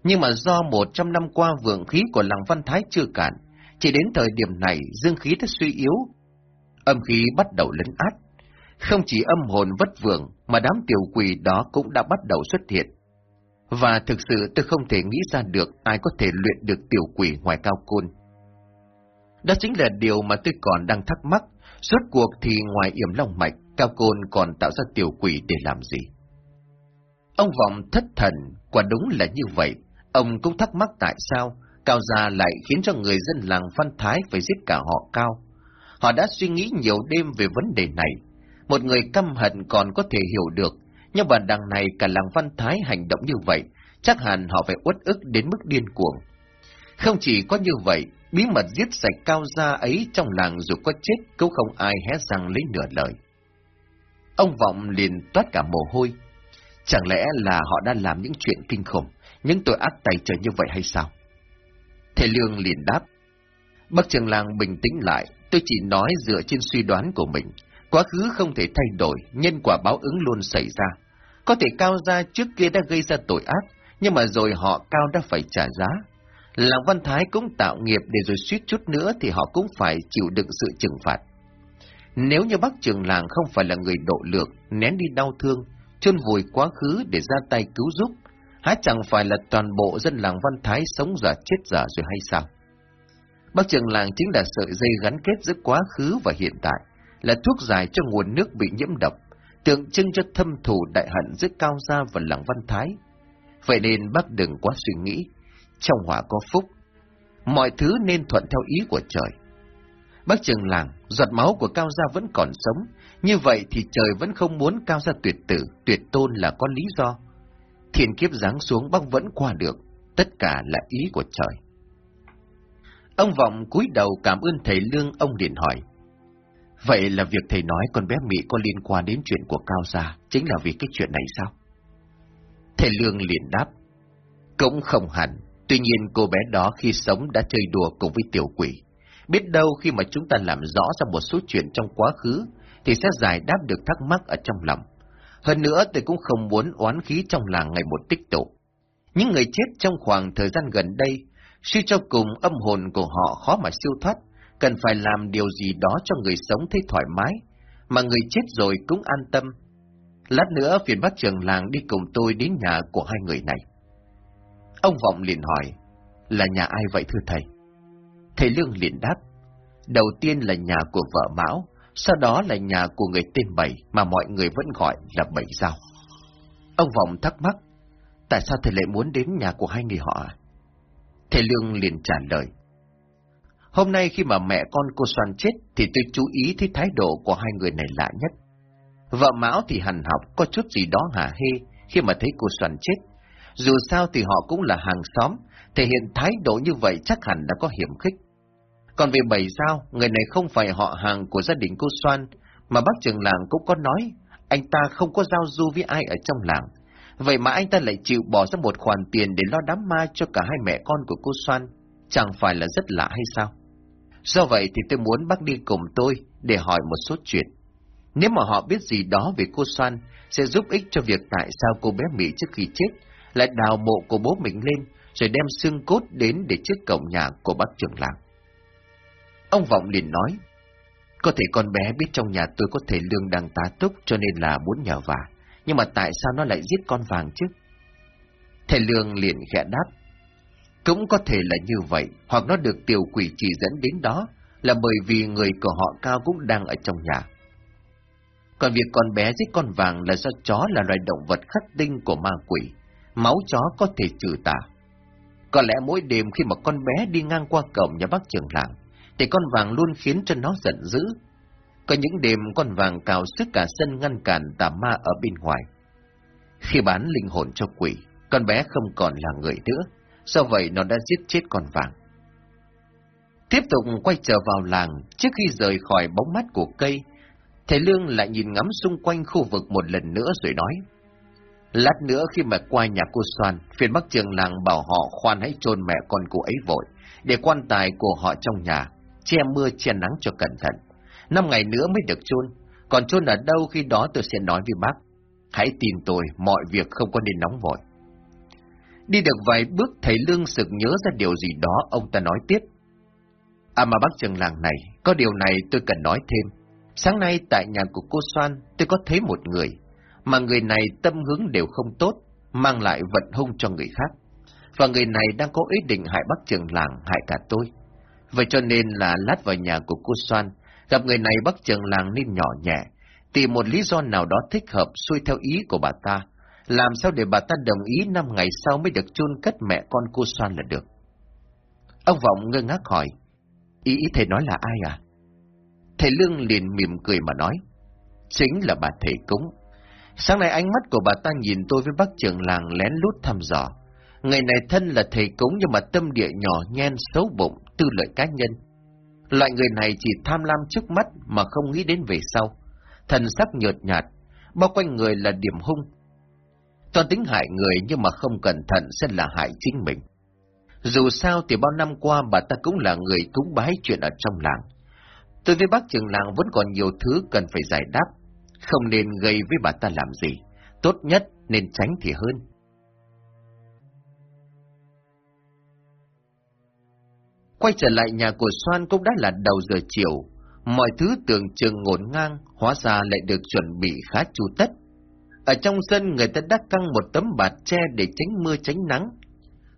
Nhưng mà do một trăm năm qua vượng khí của làng Văn Thái chưa cạn, chỉ đến thời điểm này dương khí đã suy yếu, âm khí bắt đầu lấn át. Không chỉ âm hồn vất vượng, mà đám tiểu quỷ đó cũng đã bắt đầu xuất hiện. Và thực sự tôi không thể nghĩ ra được ai có thể luyện được tiểu quỷ ngoài cao côn. Đó chính là điều mà tôi còn đang thắc mắc, suốt cuộc thì ngoài yểm long mạch, cao côn còn tạo ra tiểu quỷ để làm gì? Ông Vọng thất thần, quả đúng là như vậy. Ông cũng thắc mắc tại sao Cao Gia lại khiến cho người dân làng Văn Thái phải giết cả họ Cao. Họ đã suy nghĩ nhiều đêm về vấn đề này. Một người căm hận còn có thể hiểu được, nhưng mà đằng này cả làng Văn Thái hành động như vậy, chắc hẳn họ phải uất ức đến mức điên cuồng. Không chỉ có như vậy, bí mật giết sạch Cao Gia ấy trong làng dù có chết cũng không ai hé răng lấy nửa lời. Ông Vọng liền toát cả mồ hôi. Chẳng lẽ là họ đã làm những chuyện kinh khủng, những tội ác tày trời như vậy hay sao? Thầy Lương liền đáp. Bác trường làng bình tĩnh lại, tôi chỉ nói dựa trên suy đoán của mình. Quá khứ không thể thay đổi, nhân quả báo ứng luôn xảy ra. Có thể cao gia trước kia đã gây ra tội ác, nhưng mà rồi họ cao đã phải trả giá. Làng Văn Thái cũng tạo nghiệp để rồi suýt chút nữa thì họ cũng phải chịu đựng sự trừng phạt. Nếu như bác trường làng không phải là người độ lược, nén đi đau thương, chôn vùi quá khứ để ra tay cứu giúp, há chẳng phải là toàn bộ dân làng Văn Thái sống giả chết giả rồi hay sao? Bác trường làng chính là sợi dây gắn kết giữa quá khứ và hiện tại, là thuốc giải cho nguồn nước bị nhiễm độc, tượng trưng cho thâm thù đại hận giữa Cao Gia và làng Văn Thái. Vậy nên bác đừng quá suy nghĩ, trong hỏa có phúc, mọi thứ nên thuận theo ý của trời. Bác trường làng, giọt máu của Cao Gia vẫn còn sống, như vậy thì trời vẫn không muốn Cao Gia tuyệt tử, tuyệt tôn là có lý do. Thiên kiếp giáng xuống bác vẫn qua được, tất cả là ý của trời. Ông Vọng cúi đầu cảm ơn thầy Lương, ông điện hỏi. Vậy là việc thầy nói con bé Mỹ có liên quan đến chuyện của Cao Gia, chính là vì cái chuyện này sao? Thầy Lương liền đáp. Cũng không hẳn, tuy nhiên cô bé đó khi sống đã chơi đùa cùng với tiểu quỷ. Biết đâu khi mà chúng ta làm rõ ra một số chuyện trong quá khứ, thì sẽ giải đáp được thắc mắc ở trong lòng. Hơn nữa tôi cũng không muốn oán khí trong làng ngày một tích tụ. Những người chết trong khoảng thời gian gần đây, suy cho cùng âm hồn của họ khó mà siêu thoát, cần phải làm điều gì đó cho người sống thấy thoải mái, mà người chết rồi cũng an tâm. Lát nữa phiền bác trường làng đi cùng tôi đến nhà của hai người này. Ông Vọng liền hỏi, là nhà ai vậy thưa thầy? Thầy Lương liền đáp, đầu tiên là nhà của vợ Mão, sau đó là nhà của người tên Bảy mà mọi người vẫn gọi là Bảy Giao. Ông Vọng thắc mắc, tại sao thầy lại muốn đến nhà của hai người họ Thầy Lương liền trả lời, Hôm nay khi mà mẹ con cô Soan chết thì tôi chú ý thấy thái độ của hai người này lạ nhất. Vợ Mão thì hằn học có chút gì đó hả hê khi mà thấy cô Soan chết. Dù sao thì họ cũng là hàng xóm, thể hiện thái độ như vậy chắc hẳn đã có hiểm khích. Còn về bảy sao, người này không phải họ hàng của gia đình cô Soan, mà bác trưởng làng cũng có nói, anh ta không có giao du với ai ở trong làng. Vậy mà anh ta lại chịu bỏ ra một khoản tiền để lo đám ma cho cả hai mẹ con của cô Soan, chẳng phải là rất lạ hay sao? Do vậy thì tôi muốn bác đi cùng tôi để hỏi một số chuyện. Nếu mà họ biết gì đó về cô Soan, sẽ giúp ích cho việc tại sao cô bé Mỹ trước khi chết lại đào mộ của bố mình lên, rồi đem xương cốt đến để trước cổng nhà của bác trưởng làng. Ông Vọng liền nói, có thể con bé biết trong nhà tôi có thể lương đang tá túc cho nên là muốn nhờ vả, nhưng mà tại sao nó lại giết con vàng chứ? Thầy Lương liền khẽ đáp, cũng có thể là như vậy, hoặc nó được tiểu quỷ chỉ dẫn đến đó, là bởi vì người của họ cao cũng đang ở trong nhà. Còn việc con bé giết con vàng là do chó là loài động vật khắc tinh của ma quỷ, máu chó có thể trừ tà. Có lẽ mỗi đêm khi mà con bé đi ngang qua cổng nhà bác trưởng làng, thì con vàng luôn khiến cho nó giận dữ. Có những đêm con vàng cào sức cả sân ngăn cản tà ma ở bên ngoài. Khi bán linh hồn cho quỷ, con bé không còn là người nữa do vậy nó đã giết chết con vàng. Tiếp tục quay trở vào làng, trước khi rời khỏi bóng mắt của cây, thầy Lương lại nhìn ngắm xung quanh khu vực một lần nữa rồi nói. Lát nữa khi mà qua nhà cô Soan, phiền bắc trường làng bảo họ khoan hãy chôn mẹ con cô ấy vội, để quan tài của họ trong nhà, che mưa che nắng cho cẩn thận. Năm ngày nữa mới được chôn, còn chôn ở đâu khi đó tôi sẽ nói với bác. Hãy tin tôi, mọi việc không có nên nóng vội. Đi được vài bước thầy Lương sực nhớ ra điều gì đó ông ta nói tiếp. À mà bác trường làng này, có điều này tôi cần nói thêm. Sáng nay tại nhà của cô Soan tôi có thấy một người, mà người này tâm hướng đều không tốt, mang lại vận hung cho người khác. Và người này đang có ý định hại bác trường làng, hại cả tôi. Vậy cho nên là lát vào nhà của cô Soan, gặp người này bác trường làng nên nhỏ nhẹ, tìm một lý do nào đó thích hợp xuôi theo ý của bà ta, làm sao để bà ta đồng ý năm ngày sau mới được chôn cất mẹ con cô Soan là được? Ông Vọng ngơ ngác hỏi, ý ý thầy nói là ai à? Thầy Lương liền mỉm cười mà nói, chính là bà thầy cúng. Sáng nay ánh mắt của bà ta nhìn tôi với bác trưởng làng lén lút thăm dò. Người này thân là thầy cúng nhưng mà tâm địa nhỏ nhen, xấu bụng, tư lợi cá nhân. Loại người này chỉ tham lam trước mắt mà không nghĩ đến về sau. Thần sắc nhợt nhạt, bao quanh người là điểm hung, Toàn tính hại người nhưng mà không cẩn thận sẽ là hại chính mình. Dù sao thì bao năm qua bà ta cũng là người cúng bái chuyện ở trong làng. Tôi với bác trường làng vẫn còn nhiều thứ cần phải giải đáp. Không nên gây với bà ta làm gì. Tốt nhất nên tránh thì hơn. Quay trở lại nhà của Soan cũng đã là đầu giờ chiều. Mọi thứ tưởng chừng ngổn ngang, hóa ra lại được chuẩn bị khá chu tất. Ở trong sân người ta đã căng một tấm bạt tre để tránh mưa tránh nắng.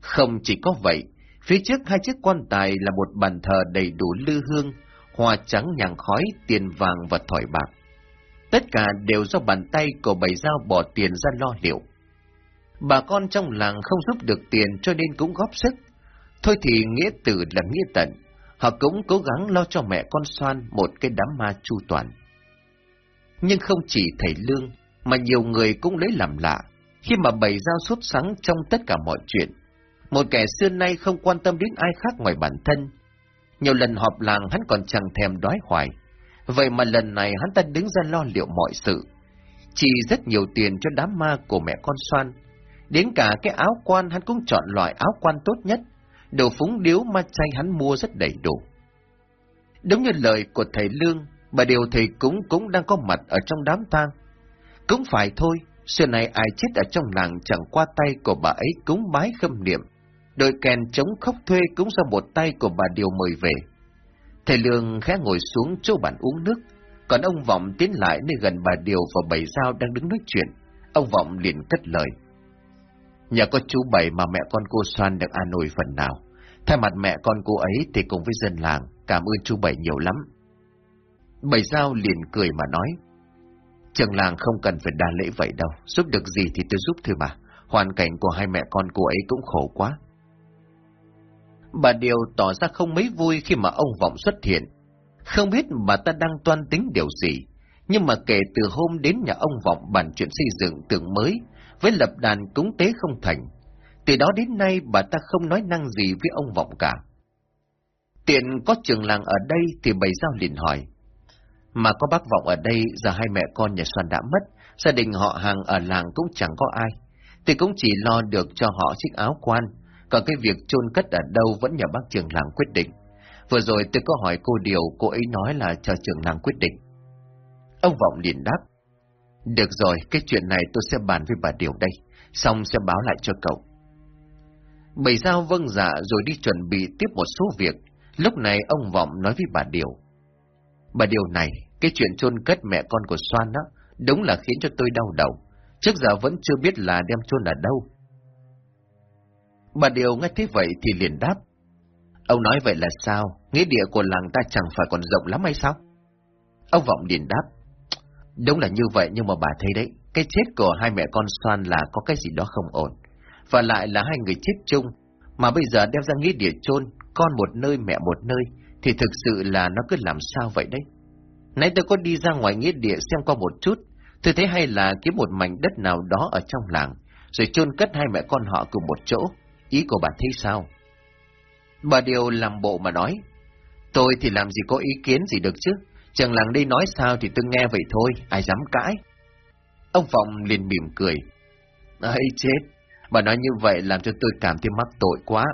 Không chỉ có vậy, phía trước hai chiếc quan tài là một bàn thờ đầy đủ lư hương, hoa trắng nhàng khói, tiền vàng và thỏi bạc. Tất cả đều do bàn tay của bảy dao bỏ tiền ra lo liệu. Bà con trong làng không giúp được tiền cho nên cũng góp sức. Thôi thì nghĩa tử là nghĩa tận, họ cũng cố gắng lo cho mẹ con xoan một cái đám ma chu toàn. Nhưng không chỉ thầy Lương, mà nhiều người cũng lấy làm lạ, khi mà bày ra sốt sáng trong tất cả mọi chuyện. Một kẻ xưa nay không quan tâm đến ai khác ngoài bản thân. Nhiều lần họp làng hắn còn chẳng thèm đói hoài. Vậy mà lần này hắn ta đứng ra lo liệu mọi sự. Chỉ rất nhiều tiền cho đám ma của mẹ con xoan. Đến cả cái áo quan hắn cũng chọn loại áo quan tốt nhất. Đồ phúng điếu ma chay hắn mua rất đầy đủ. Đúng như lời của thầy Lương, bà điều thầy cúng cũng đang có mặt ở trong đám tang. Cũng phải thôi, xưa này ai chết ở trong làng chẳng qua tay của bà ấy cúng bái khâm niệm. Đội kèn chống khóc thuê cũng do một tay của bà Điều mời về. Thầy Lương khẽ ngồi xuống chỗ bàn uống nước, còn ông Vọng tiến lại nơi gần bà Điều và bảy sao đang đứng nói chuyện. Ông Vọng liền cất lời. Nhờ có chú Bảy mà mẹ con cô Soan được an ủi phần nào. Thay mặt mẹ con cô ấy thì cùng với dân làng, cảm ơn chú Bảy nhiều lắm. Bảy sao liền cười mà nói. Trường làng không cần phải đa lễ vậy đâu, giúp được gì thì tôi giúp thôi mà. Hoàn cảnh của hai mẹ con cô ấy cũng khổ quá. Bà Điều tỏ ra không mấy vui khi mà ông Vọng xuất hiện. Không biết bà ta đang toan tính điều gì, nhưng mà kể từ hôm đến nhà ông Vọng bàn chuyện xây dựng tường mới, với lập đàn cúng tế không thành, từ đó đến nay bà ta không nói năng gì với ông Vọng cả. Tiện có trường làng ở đây thì bày giao liền hỏi. Mà có bác Vọng ở đây, giờ hai mẹ con nhà Soan đã mất, gia đình họ hàng ở làng cũng chẳng có ai. Thì cũng chỉ lo được cho họ chiếc áo quan, còn cái việc chôn cất ở đâu vẫn nhờ bác trưởng làng quyết định. Vừa rồi tôi có hỏi cô Điều, cô ấy nói là chờ trưởng làng quyết định. Ông Vọng liền đáp. Được rồi, cái chuyện này tôi sẽ bàn với bà Điều đây, xong sẽ báo lại cho cậu. Bảy giao vâng dạ rồi đi chuẩn bị tiếp một số việc. Lúc này ông Vọng nói với bà Điều. Bà Điều này, cái chuyện chôn cất mẹ con của Soan á, đúng là khiến cho tôi đau đầu. Trước giờ vẫn chưa biết là đem chôn ở đâu. Bà Điều nghe thế vậy thì liền đáp. Ông nói vậy là sao? Nghĩa địa của làng ta chẳng phải còn rộng lắm hay sao? Ông Vọng liền đáp. Đúng là như vậy nhưng mà bà thấy đấy, cái chết của hai mẹ con Soan là có cái gì đó không ổn. Và lại là hai người chết chung, mà bây giờ đem ra nghĩa địa chôn con một nơi mẹ một nơi, thì thực sự là nó cứ làm sao vậy đấy. Nãy tôi có đi ra ngoài nghĩa địa xem qua một chút, tôi thấy hay là kiếm một mảnh đất nào đó ở trong làng, rồi chôn cất hai mẹ con họ cùng một chỗ. Ý của bà thấy sao? Bà Điều làm bộ mà nói. Tôi thì làm gì có ý kiến gì được chứ. Chẳng làng đây nói sao thì tôi nghe vậy thôi, ai dám cãi. Ông Phòng liền mỉm cười. ấy chết, bà nói như vậy làm cho tôi cảm thấy mắc tội quá.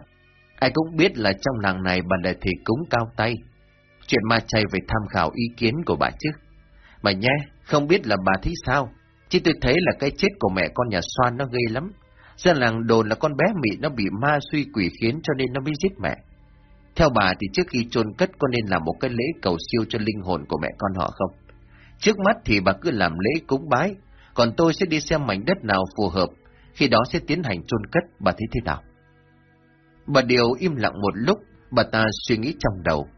Ai cũng biết là trong làng này bà đại thị cúng cao tay. Chuyện ma chay phải tham khảo ý kiến của bà chứ. Mà nhé, không biết là bà thấy sao, chứ tôi thấy là cái chết của mẹ con nhà Soan nó ghê lắm. Dân làng đồn là con bé Mị nó bị ma suy quỷ khiến cho nên nó mới giết mẹ. Theo bà thì trước khi chôn cất có nên làm một cái lễ cầu siêu cho linh hồn của mẹ con họ không? Trước mắt thì bà cứ làm lễ cúng bái, còn tôi sẽ đi xem mảnh đất nào phù hợp, khi đó sẽ tiến hành chôn cất, bà thấy thế nào? Bà Điều im lặng một lúc, bà ta suy nghĩ trong đầu.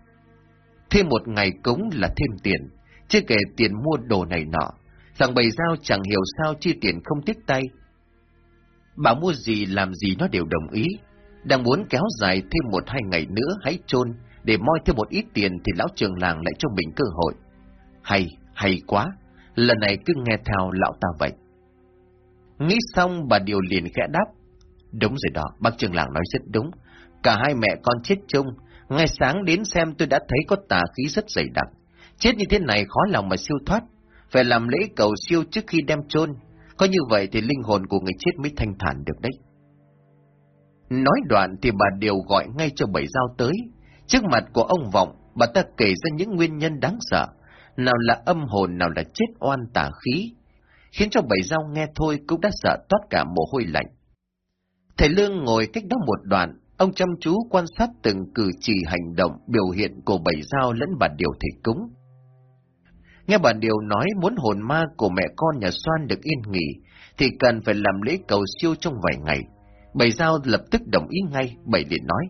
Thêm một ngày cúng là thêm tiền, chưa kể tiền mua đồ này nọ. Thằng bầy giao chẳng hiểu sao chi tiền không tiếc tay, bà mua gì làm gì nó đều đồng ý. Đang muốn kéo dài thêm một hai ngày nữa hãy chôn để moi thêm một ít tiền thì lão trường làng lại cho mình cơ hội. Hay, hay quá, lần này cứ nghe theo lão ta vậy. Nghĩ xong bà Điều liền khẽ đáp. Đúng rồi đó, bác trường làng nói rất đúng. Cả hai mẹ con chết chung, ngay sáng đến xem tôi đã thấy có tà khí rất dày đặc. Chết như thế này khó lòng mà siêu thoát. Phải làm lễ cầu siêu trước khi đem chôn có như vậy thì linh hồn của người chết mới thanh thản được đấy. Nói đoạn thì bà Điều gọi ngay cho bảy giao tới. Trước mặt của ông Vọng, bà ta kể ra những nguyên nhân đáng sợ. Nào là âm hồn, nào là chết oan tà khí. Khiến cho bảy giao nghe thôi cũng đã sợ toát cả mồ hôi lạnh. Thầy Lương ngồi cách đó một đoạn, Ông chăm chú quan sát từng cử chỉ hành động, biểu hiện của bảy dao lẫn bà Điều thầy cúng. Nghe bà Điều nói muốn hồn ma của mẹ con nhà Soan được yên nghỉ, thì cần phải làm lễ cầu siêu trong vài ngày. Bảy dao lập tức đồng ý ngay, bảy liền nói.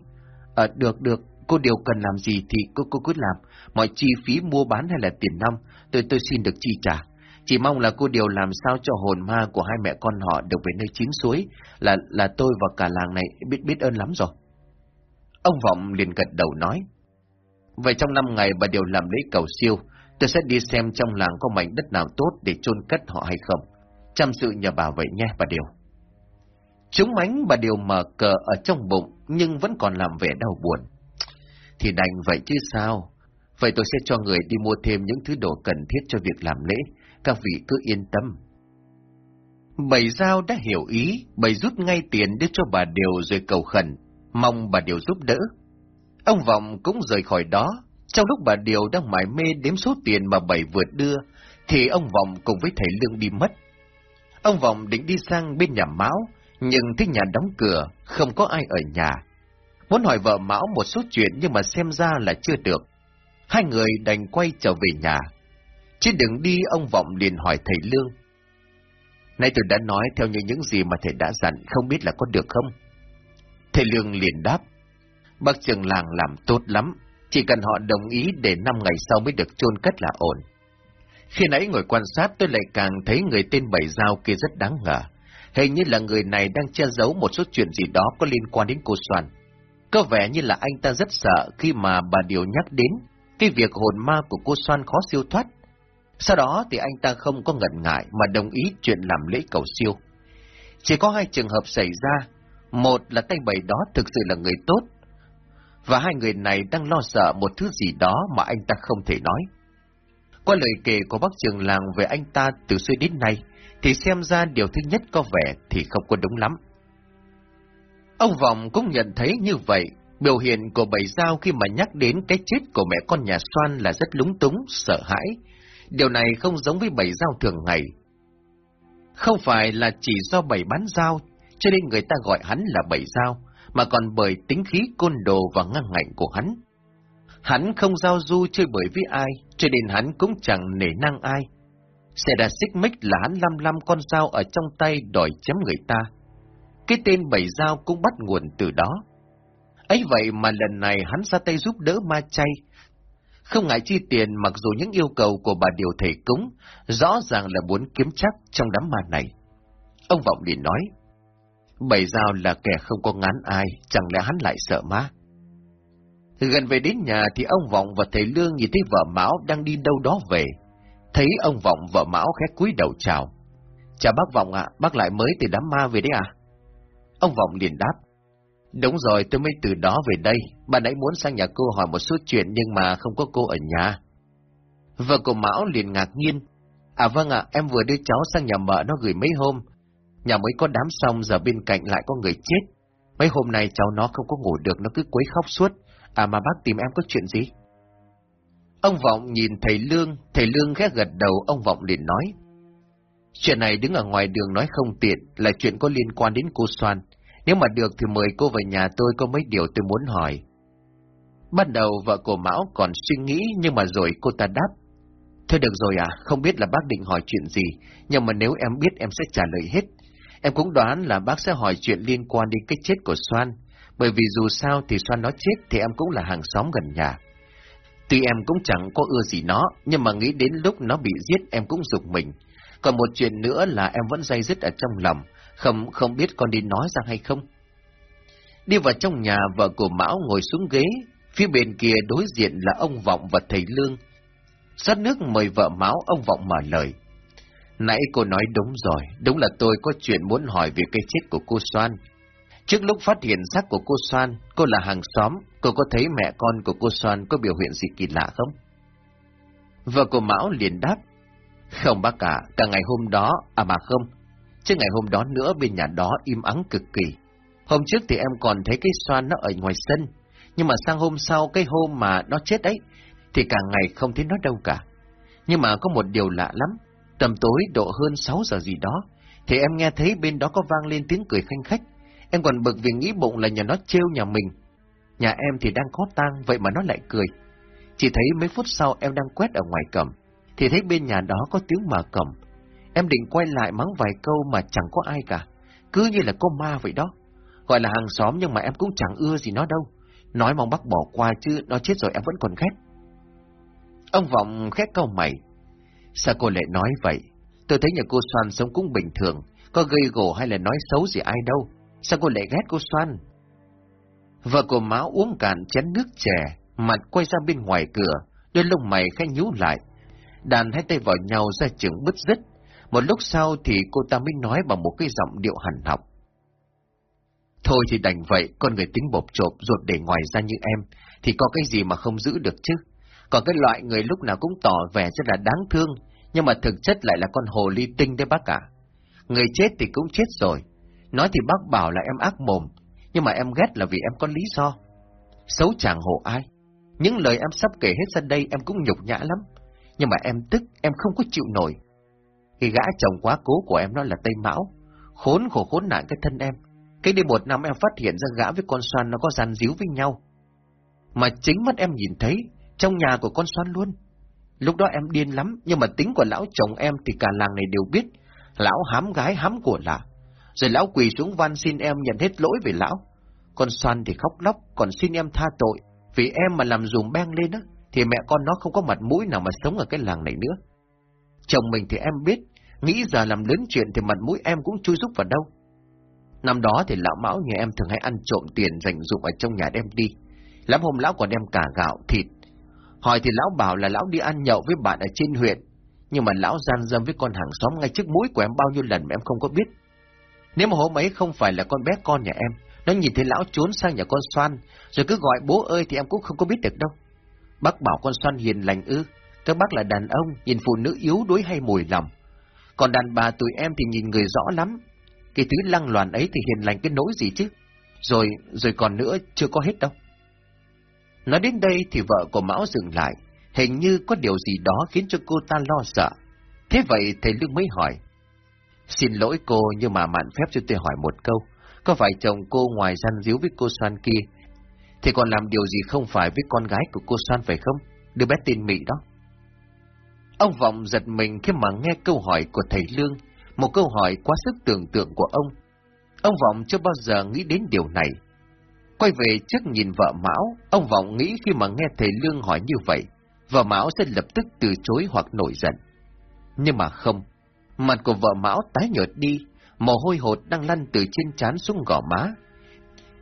À, được, được, cô Điều cần làm gì thì cô cô cứ làm. Mọi chi phí mua bán hay là tiền năm, tôi tôi xin được chi trả. Chỉ mong là cô Điều làm sao cho hồn ma của hai mẹ con họ được về nơi chín suối, là là tôi và cả làng này biết biết ơn lắm rồi. Ông Vọng liền gật đầu nói. Vậy trong năm ngày bà Điều làm lễ cầu siêu, tôi sẽ đi xem trong làng có mảnh đất nào tốt để chôn cất họ hay không. Chăm sự nhờ bà vậy nhé bà Điều. Chúng mánh bà Điều mở cờ ở trong bụng, nhưng vẫn còn làm vẻ đau buồn. Thì đành vậy chứ sao? Vậy tôi sẽ cho người đi mua thêm những thứ đồ cần thiết cho việc làm lễ, các vị cứ yên tâm. Bảy giao đã hiểu ý, bảy rút ngay tiền đưa cho bà Điều rồi cầu khẩn, mong bà Điều giúp đỡ. Ông Vọng cũng rời khỏi đó, trong lúc bà Điều đang mải mê đếm số tiền mà bảy vượt đưa, thì ông Vọng cùng với thầy Lương đi mất. Ông Vọng định đi sang bên nhà Mão, nhưng thấy nhà đóng cửa, không có ai ở nhà. Muốn hỏi vợ Mão một số chuyện nhưng mà xem ra là chưa được. Hai người đành quay trở về nhà. Trên đường đi ông Vọng liền hỏi thầy Lương. Nay tôi đã nói theo như những gì mà thầy đã dặn, không biết là có được không? Thầy Lương liền đáp. Bác trường làng làm tốt lắm, chỉ cần họ đồng ý để năm ngày sau mới được chôn cất là ổn. Khi nãy ngồi quan sát tôi lại càng thấy người tên Bảy Giao kia rất đáng ngờ. Hình như là người này đang che giấu một số chuyện gì đó có liên quan đến cô Soàn. Có vẻ như là anh ta rất sợ khi mà bà Điều nhắc đến cái việc hồn ma của cô Soan khó siêu thoát. Sau đó thì anh ta không có ngần ngại mà đồng ý chuyện làm lễ cầu siêu. Chỉ có hai trường hợp xảy ra, một là tay bầy đó thực sự là người tốt, và hai người này đang lo sợ một thứ gì đó mà anh ta không thể nói. Qua lời kể của bác trường làng về anh ta từ xưa đến nay, thì xem ra điều thứ nhất có vẻ thì không có đúng lắm. Ông Vọng cũng nhận thấy như vậy, biểu hiện của bầy dao khi mà nhắc đến cái chết của mẹ con nhà Soan là rất lúng túng, sợ hãi. Điều này không giống với bảy dao thường ngày. Không phải là chỉ do bảy bán dao cho nên người ta gọi hắn là bảy dao, mà còn bởi tính khí côn đồ và ngang ngạnh của hắn. Hắn không giao du chơi bời với ai, cho nên hắn cũng chẳng nể năng ai. Sẽ ra xích mích là hắn lăm lăm con dao ở trong tay đòi chém người ta. Cái tên bảy dao cũng bắt nguồn từ đó. ấy vậy mà lần này hắn ra tay giúp đỡ ma chay. Không ngại chi tiền mặc dù những yêu cầu của bà điều thể cúng, rõ ràng là muốn kiếm chắc trong đám ma này. Ông Vọng liền nói, bảy dao là kẻ không có ngán ai, chẳng lẽ hắn lại sợ má? Gần về đến nhà thì ông Vọng và thầy Lương nhìn thấy vợ Mão đang đi đâu đó về. Thấy ông Vọng vợ Mão khét cúi đầu chào. Chào bác Vọng ạ, bác lại mới từ đám ma về đấy à? Ông Vọng liền đáp. Đúng rồi, tôi mới từ đó về đây. Bạn ấy muốn sang nhà cô hỏi một số chuyện nhưng mà không có cô ở nhà. Vợ của Mão liền ngạc nhiên. À vâng ạ, em vừa đưa cháu sang nhà mợ nó gửi mấy hôm. Nhà mới có đám xong giờ bên cạnh lại có người chết. Mấy hôm nay cháu nó không có ngủ được, nó cứ quấy khóc suốt. À mà bác tìm em có chuyện gì? Ông Vọng nhìn thầy Lương, thầy Lương ghé gật đầu, ông Vọng liền nói. Chuyện này đứng ở ngoài đường nói không tiện, là chuyện có liên quan đến cô Soan. Nếu mà được thì mời cô về nhà tôi có mấy điều tôi muốn hỏi. Ban đầu vợ của Mão còn suy nghĩ nhưng mà rồi cô ta đáp. Thôi được rồi à, không biết là bác định hỏi chuyện gì, nhưng mà nếu em biết em sẽ trả lời hết. Em cũng đoán là bác sẽ hỏi chuyện liên quan đến cái chết của Soan, bởi vì dù sao thì Soan nó chết thì em cũng là hàng xóm gần nhà. Tuy em cũng chẳng có ưa gì nó, nhưng mà nghĩ đến lúc nó bị giết em cũng dục mình. Còn một chuyện nữa là em vẫn dây dứt ở trong lòng, không không biết con đi nói ra hay không. Đi vào trong nhà, vợ của Mão ngồi xuống ghế, phía bên kia đối diện là ông Vọng và thầy Lương. Sát nước mời vợ Mão, ông Vọng mở lời. Nãy cô nói đúng rồi, đúng là tôi có chuyện muốn hỏi về cái chết của cô Soan. Trước lúc phát hiện xác của cô Soan, cô là hàng xóm, cô có thấy mẹ con của cô Soan có biểu hiện gì kỳ lạ không? Vợ của Mão liền đáp, không bác cả, cả ngày hôm đó, à mà không, chứ ngày hôm đó nữa bên nhà đó im ắng cực kỳ. Hôm trước thì em còn thấy cái xoan nó ở ngoài sân, nhưng mà sang hôm sau cái hôm mà nó chết ấy, thì cả ngày không thấy nó đâu cả. Nhưng mà có một điều lạ lắm, tầm tối độ hơn 6 giờ gì đó, thì em nghe thấy bên đó có vang lên tiếng cười khanh khách, Em còn bực vì nghĩ bụng là nhà nó trêu nhà mình. Nhà em thì đang có tang, vậy mà nó lại cười. Chỉ thấy mấy phút sau em đang quét ở ngoài cầm, thì thấy bên nhà đó có tiếng mở cầm. Em định quay lại mắng vài câu mà chẳng có ai cả, cứ như là cô ma vậy đó. Gọi là hàng xóm nhưng mà em cũng chẳng ưa gì nó đâu. Nói mong bác bỏ qua chứ nó chết rồi em vẫn còn ghét. Ông Vọng khét câu mày. Sao cô lại nói vậy? Tôi thấy nhà cô Soan sống cũng bình thường, có gây gổ hay là nói xấu gì ai đâu. Sao cô lại ghét cô Soan? Vợ của Mão uống cạn chén nước chè, mặt quay ra bên ngoài cửa, đôi lông mày khẽ nhú lại. Đàn hai tay vào nhau ra trường bứt rứt. Một lúc sau thì cô ta mới nói bằng một cái giọng điệu hằn học. Thôi thì đành vậy, con người tính bộp chộp ruột để ngoài ra như em, thì có cái gì mà không giữ được chứ? Còn cái loại người lúc nào cũng tỏ vẻ rất là đáng thương, nhưng mà thực chất lại là con hồ ly tinh đấy bác ạ. Người chết thì cũng chết rồi. Nói thì bác bảo là em ác mồm, nhưng mà em ghét là vì em có lý do. Xấu chàng hộ ai? Những lời em sắp kể hết ra đây em cũng nhục nhã lắm. Nhưng mà em tức, em không có chịu nổi. Cái gã chồng quá cố của em nó là Tây Mão. Khốn khổ khốn nạn cái thân em. Cái đi một năm em phát hiện ra gã với con xoan nó có gian díu với nhau. Mà chính mắt em nhìn thấy, trong nhà của con xoan luôn. Lúc đó em điên lắm, nhưng mà tính của lão chồng em thì cả làng này đều biết. Lão hám gái hám của lạ. Rồi lão quỳ xuống van xin em nhận hết lỗi về lão. Con xoan thì khóc lóc, còn xin em tha tội. Vì em mà làm dùm beng lên á, thì mẹ con nó không có mặt mũi nào mà sống ở cái làng này nữa. Chồng mình thì em biết, nghĩ giờ làm lớn chuyện thì mặt mũi em cũng chui rúc vào đâu. Năm đó thì lão mão nhà em thường hay ăn trộm tiền dành dụng ở trong nhà đem đi. Lắm hôm lão còn đem cả gạo, thịt. Hỏi thì lão bảo là lão đi ăn nhậu với bạn ở trên huyện. Nhưng mà lão gian dâm với con hàng xóm ngay trước mũi của em bao nhiêu lần mà em không có biết. Nếu mà hôm ấy không phải là con bé con nhà em, nó nhìn thấy lão trốn sang nhà con Soan, rồi cứ gọi bố ơi thì em cũng không có biết được đâu. Bác bảo con Soan hiền lành ư, các bác là đàn ông, nhìn phụ nữ yếu đuối hay mùi lòng. Còn đàn bà tụi em thì nhìn người rõ lắm, cái thứ lăng loàn ấy thì hiền lành cái nỗi gì chứ? Rồi, rồi còn nữa, chưa có hết đâu. Nói đến đây thì vợ của Mão dừng lại, hình như có điều gì đó khiến cho cô ta lo sợ. Thế vậy thầy Lương mới hỏi. Xin lỗi cô nhưng mà mạn phép cho tôi hỏi một câu. Có phải chồng cô ngoài gian díu với cô Soan kia, thì còn làm điều gì không phải với con gái của cô Soan phải không? Đứa bé tin mị đó. Ông Vọng giật mình khi mà nghe câu hỏi của thầy Lương, một câu hỏi quá sức tưởng tượng của ông. Ông Vọng chưa bao giờ nghĩ đến điều này. Quay về trước nhìn vợ Mão, ông Vọng nghĩ khi mà nghe thầy Lương hỏi như vậy, vợ Mão sẽ lập tức từ chối hoặc nổi giận. Nhưng mà không, mặt của vợ Mão tái nhợt đi, mồ hôi hột đang lăn từ trên trán xuống gò má.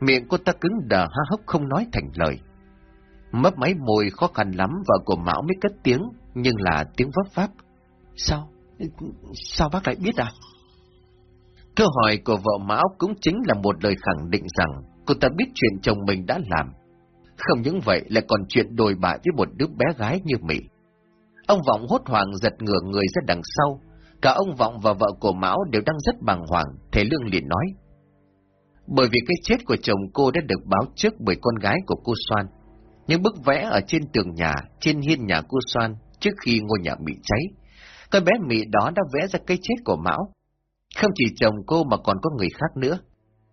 Miệng cô ta cứng đờ ha hốc không nói thành lời. Mấp máy môi khó khăn lắm vợ của Mão mới cất tiếng, nhưng là tiếng vấp váp. Sao? Sao bác lại biết à? Câu hỏi của vợ Mão cũng chính là một lời khẳng định rằng cô ta biết chuyện chồng mình đã làm. Không những vậy lại còn chuyện đồi bại với một đứa bé gái như Mỹ. Ông Vọng hốt hoảng giật ngửa người ra đằng sau. Cả ông Vọng và vợ của Mão đều đang rất bàng hoàng, Thế Lương liền nói. Bởi vì cái chết của chồng cô đã được báo trước bởi con gái của cô Soan. Những bức vẽ ở trên tường nhà, trên hiên nhà cô Soan trước khi ngôi nhà bị cháy con bé Mỹ đó đã vẽ ra cái chết của Mão. Không chỉ chồng cô mà còn có người khác nữa.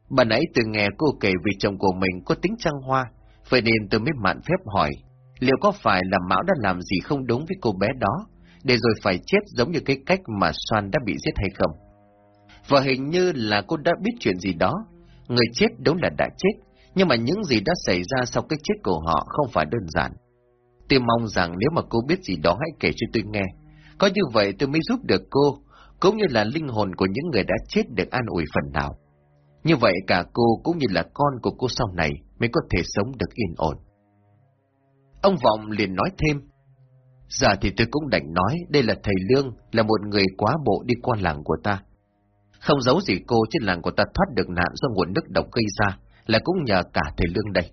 Bà nãy từ nghe cô kể vì chồng của mình có tính trăng hoa, vậy nên tôi mới mạn phép hỏi, liệu có phải là Mão đã làm gì không đúng với cô bé đó, để rồi phải chết giống như cái cách mà Soan đã bị giết hay không? Và hình như là cô đã biết chuyện gì đó, người chết đúng là đã chết, nhưng mà những gì đã xảy ra sau cái chết của họ không phải đơn giản. Tôi mong rằng nếu mà cô biết gì đó hãy kể cho tôi nghe, có như vậy tôi mới giúp được cô, cũng như là linh hồn của những người đã chết được an ủi phần nào. Như vậy cả cô cũng như là con của cô sau này mới có thể sống được yên ổn. Ông Vọng liền nói thêm, Giờ thì tôi cũng đành nói đây là thầy Lương, là một người quá bộ đi qua làng của ta. Không giấu gì cô trên làng của ta thoát được nạn do nguồn nước độc gây ra, là cũng nhờ cả thầy Lương đây.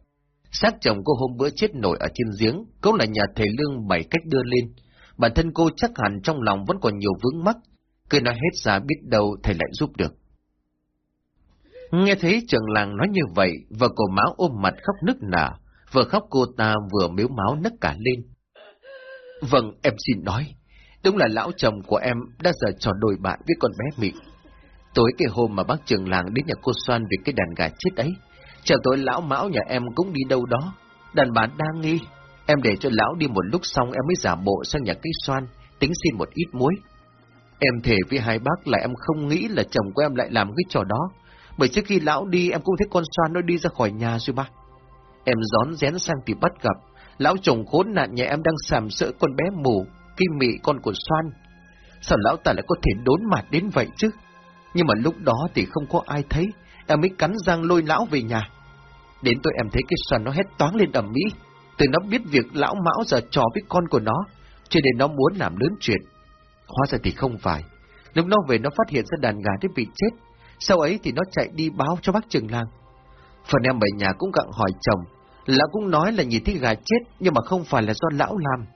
Xác chồng cô hôm bữa chết nổi ở trên giếng, cũng là nhà thầy Lương bày cách đưa lên, bản thân cô chắc hẳn trong lòng vẫn còn nhiều vướng mắc, cứ nói hết ra biết đâu thầy lại giúp được. Nghe thấy trường làng nói như vậy, vợ cổ máu ôm mặt khóc nức nở, vừa khóc cô ta vừa miếu máu nức cả lên. Vâng, em xin nói, đúng là lão chồng của em đã giờ trò đồi bạn với con bé Mị. Tối cái hôm mà bác trường làng đến nhà cô Soan vì cái đàn gà chết ấy, chờ tối lão mão nhà em cũng đi đâu đó. Đàn bà đang nghi, em để cho lão đi một lúc xong em mới giả bộ sang nhà cái xoan tính xin một ít muối. Em thề với hai bác là em không nghĩ là chồng của em lại làm cái trò đó, bởi trước khi lão đi em cũng thấy con xoan nó đi ra khỏi nhà rồi ba. Em gión rén sang thì bắt gặp, lão chồng khốn nạn nhà em đang sàm sỡ con bé mù, kim mị con của xoan, Sao lão ta lại có thể đốn mặt đến vậy chứ? Nhưng mà lúc đó thì không có ai thấy, em mới cắn răng lôi lão về nhà. Đến tôi em thấy cái Soan nó hét toáng lên ẩm mỹ, từ nó biết việc lão mão giờ trò với con của nó, cho nên nó muốn làm lớn chuyện. Hóa ra thì không phải. Lúc nó về nó phát hiện ra đàn gà đã bị chết, sau ấy thì nó chạy đi báo cho bác trường làng. Phần em ở nhà cũng gặng hỏi chồng, lão cũng nói là nhìn thấy gà chết nhưng mà không phải là do lão làm.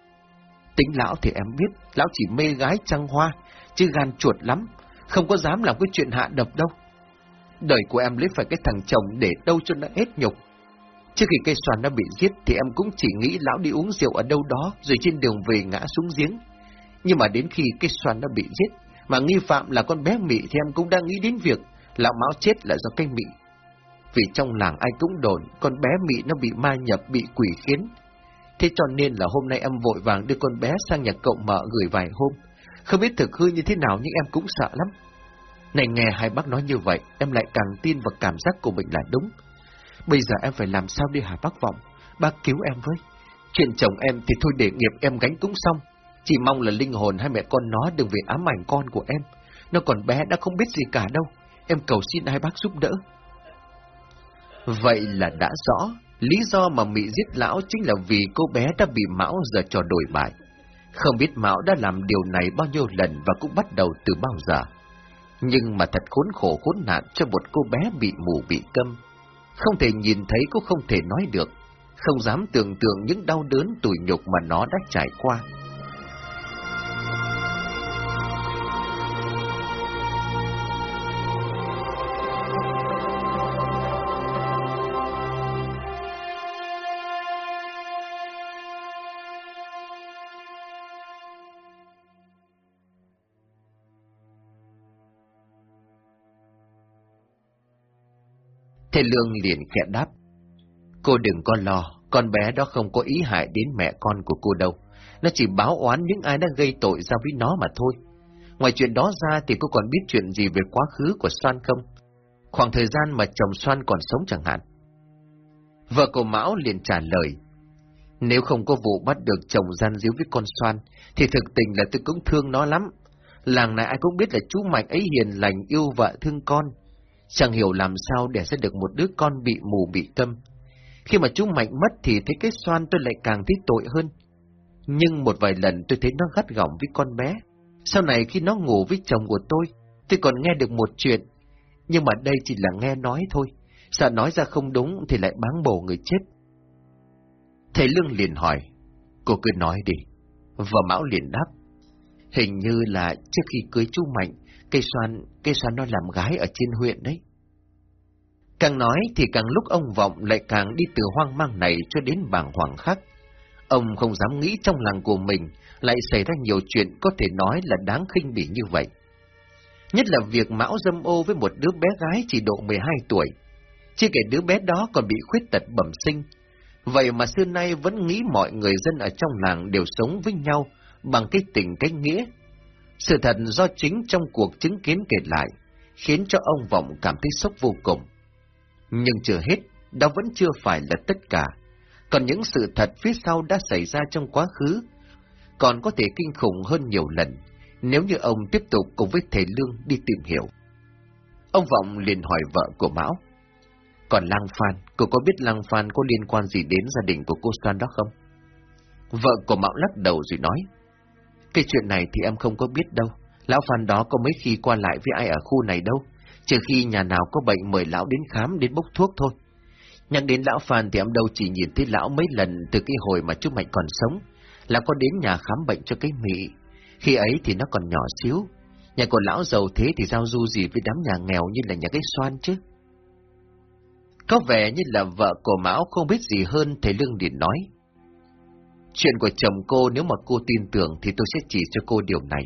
Tính lão thì em biết, lão chỉ mê gái trăng hoa, chứ gan chuột lắm, không có dám làm cái chuyện hạ độc đâu. Đời của em lấy phải cái thằng chồng để đâu cho nó hết nhục. Trước khi cây xoàn nó bị giết thì em cũng chỉ nghĩ lão đi uống rượu ở đâu đó rồi trên đường về ngã xuống giếng. Nhưng mà đến khi cây xoàn nó bị giết, mà nghi phạm là con bé Mị thì em cũng đang nghĩ đến việc lão máu chết là do cây Mị. Vì trong làng ai cũng đồn con bé Mị nó bị ma nhập, bị quỷ khiến. Thế cho nên là hôm nay em vội vàng đưa con bé sang nhà cậu mợ gửi vài hôm. Không biết thực hư như thế nào nhưng em cũng sợ lắm. Này nghe hai bác nói như vậy, em lại càng tin vào cảm giác của mình là đúng. Bây giờ em phải làm sao đi hả bác vọng? Bác cứu em với. Chuyện chồng em thì thôi để nghiệp em gánh cũng xong. Chỉ mong là linh hồn hai mẹ con nó đừng vì ám ảnh con của em. Nó còn bé đã không biết gì cả đâu. Em cầu xin hai bác giúp đỡ. Vậy là đã rõ, lý do mà Mỹ giết lão chính là vì cô bé đã bị Mão giờ trò đổi bại. Không biết Mão đã làm điều này bao nhiêu lần và cũng bắt đầu từ bao giờ. Nhưng mà thật khốn khổ khốn nạn cho một cô bé bị mù bị câm. Không thể nhìn thấy cũng không thể nói được. Không dám tưởng tượng những đau đớn tủi nhục mà nó đã trải qua. Thầy Lương liền khẽ đáp. Cô đừng có lo, con bé đó không có ý hại đến mẹ con của cô đâu. Nó chỉ báo oán những ai đã gây tội ra với nó mà thôi. Ngoài chuyện đó ra thì cô còn biết chuyện gì về quá khứ của Soan không? Khoảng thời gian mà chồng Soan còn sống chẳng hạn. Vợ của Mão liền trả lời. Nếu không có vụ bắt được chồng gian díu với con Soan, thì thực tình là tôi cũng thương nó lắm. Làng này ai cũng biết là chú mạch ấy hiền lành yêu vợ thương con, Chẳng hiểu làm sao để sẽ được một đứa con bị mù bị tâm. Khi mà chú Mạnh mất thì thấy cái xoan tôi lại càng thấy tội hơn. Nhưng một vài lần tôi thấy nó gắt gỏng với con bé. Sau này khi nó ngủ với chồng của tôi, tôi còn nghe được một chuyện. Nhưng mà đây chỉ là nghe nói thôi. Sợ nói ra không đúng thì lại bán bổ người chết. Thầy Lương liền hỏi, cô cứ nói đi. Và Mão liền đáp, hình như là trước khi cưới chú Mạnh, Cây xoan, cây xoan nó làm gái ở trên huyện đấy. Càng nói thì càng lúc ông Vọng lại càng đi từ hoang mang này cho đến bảng hoàng khác. Ông không dám nghĩ trong làng của mình lại xảy ra nhiều chuyện có thể nói là đáng khinh bỉ như vậy. Nhất là việc Mão dâm ô với một đứa bé gái chỉ độ 12 tuổi. Chưa kể đứa bé đó còn bị khuyết tật bẩm sinh. Vậy mà xưa nay vẫn nghĩ mọi người dân ở trong làng đều sống với nhau bằng cái tình cái nghĩa, sự thật do chính trong cuộc chứng kiến kể lại, khiến cho ông Vọng cảm thấy sốc vô cùng. Nhưng chưa hết, đó vẫn chưa phải là tất cả. Còn những sự thật phía sau đã xảy ra trong quá khứ, còn có thể kinh khủng hơn nhiều lần, nếu như ông tiếp tục cùng với thầy Lương đi tìm hiểu. Ông Vọng liền hỏi vợ của Mão. Còn lang Phan, cô có biết lang Phan có liên quan gì đến gia đình của cô Soan đó không? Vợ của Mão lắc đầu rồi nói. Cái chuyện này thì em không có biết đâu. Lão Phan đó có mấy khi qua lại với ai ở khu này đâu. Trừ khi nhà nào có bệnh mời lão đến khám, đến bốc thuốc thôi. Nhắc đến lão Phan thì em đâu chỉ nhìn thấy lão mấy lần từ cái hồi mà chú Mạnh còn sống. Lão có đến nhà khám bệnh cho cái mị. Khi ấy thì nó còn nhỏ xíu. Nhà của lão giàu thế thì giao du gì với đám nhà nghèo như là nhà cái xoan chứ. Có vẻ như là vợ của Mão không biết gì hơn thầy Lương điện nói. Chuyện của chồng cô nếu mà cô tin tưởng thì tôi sẽ chỉ cho cô điều này.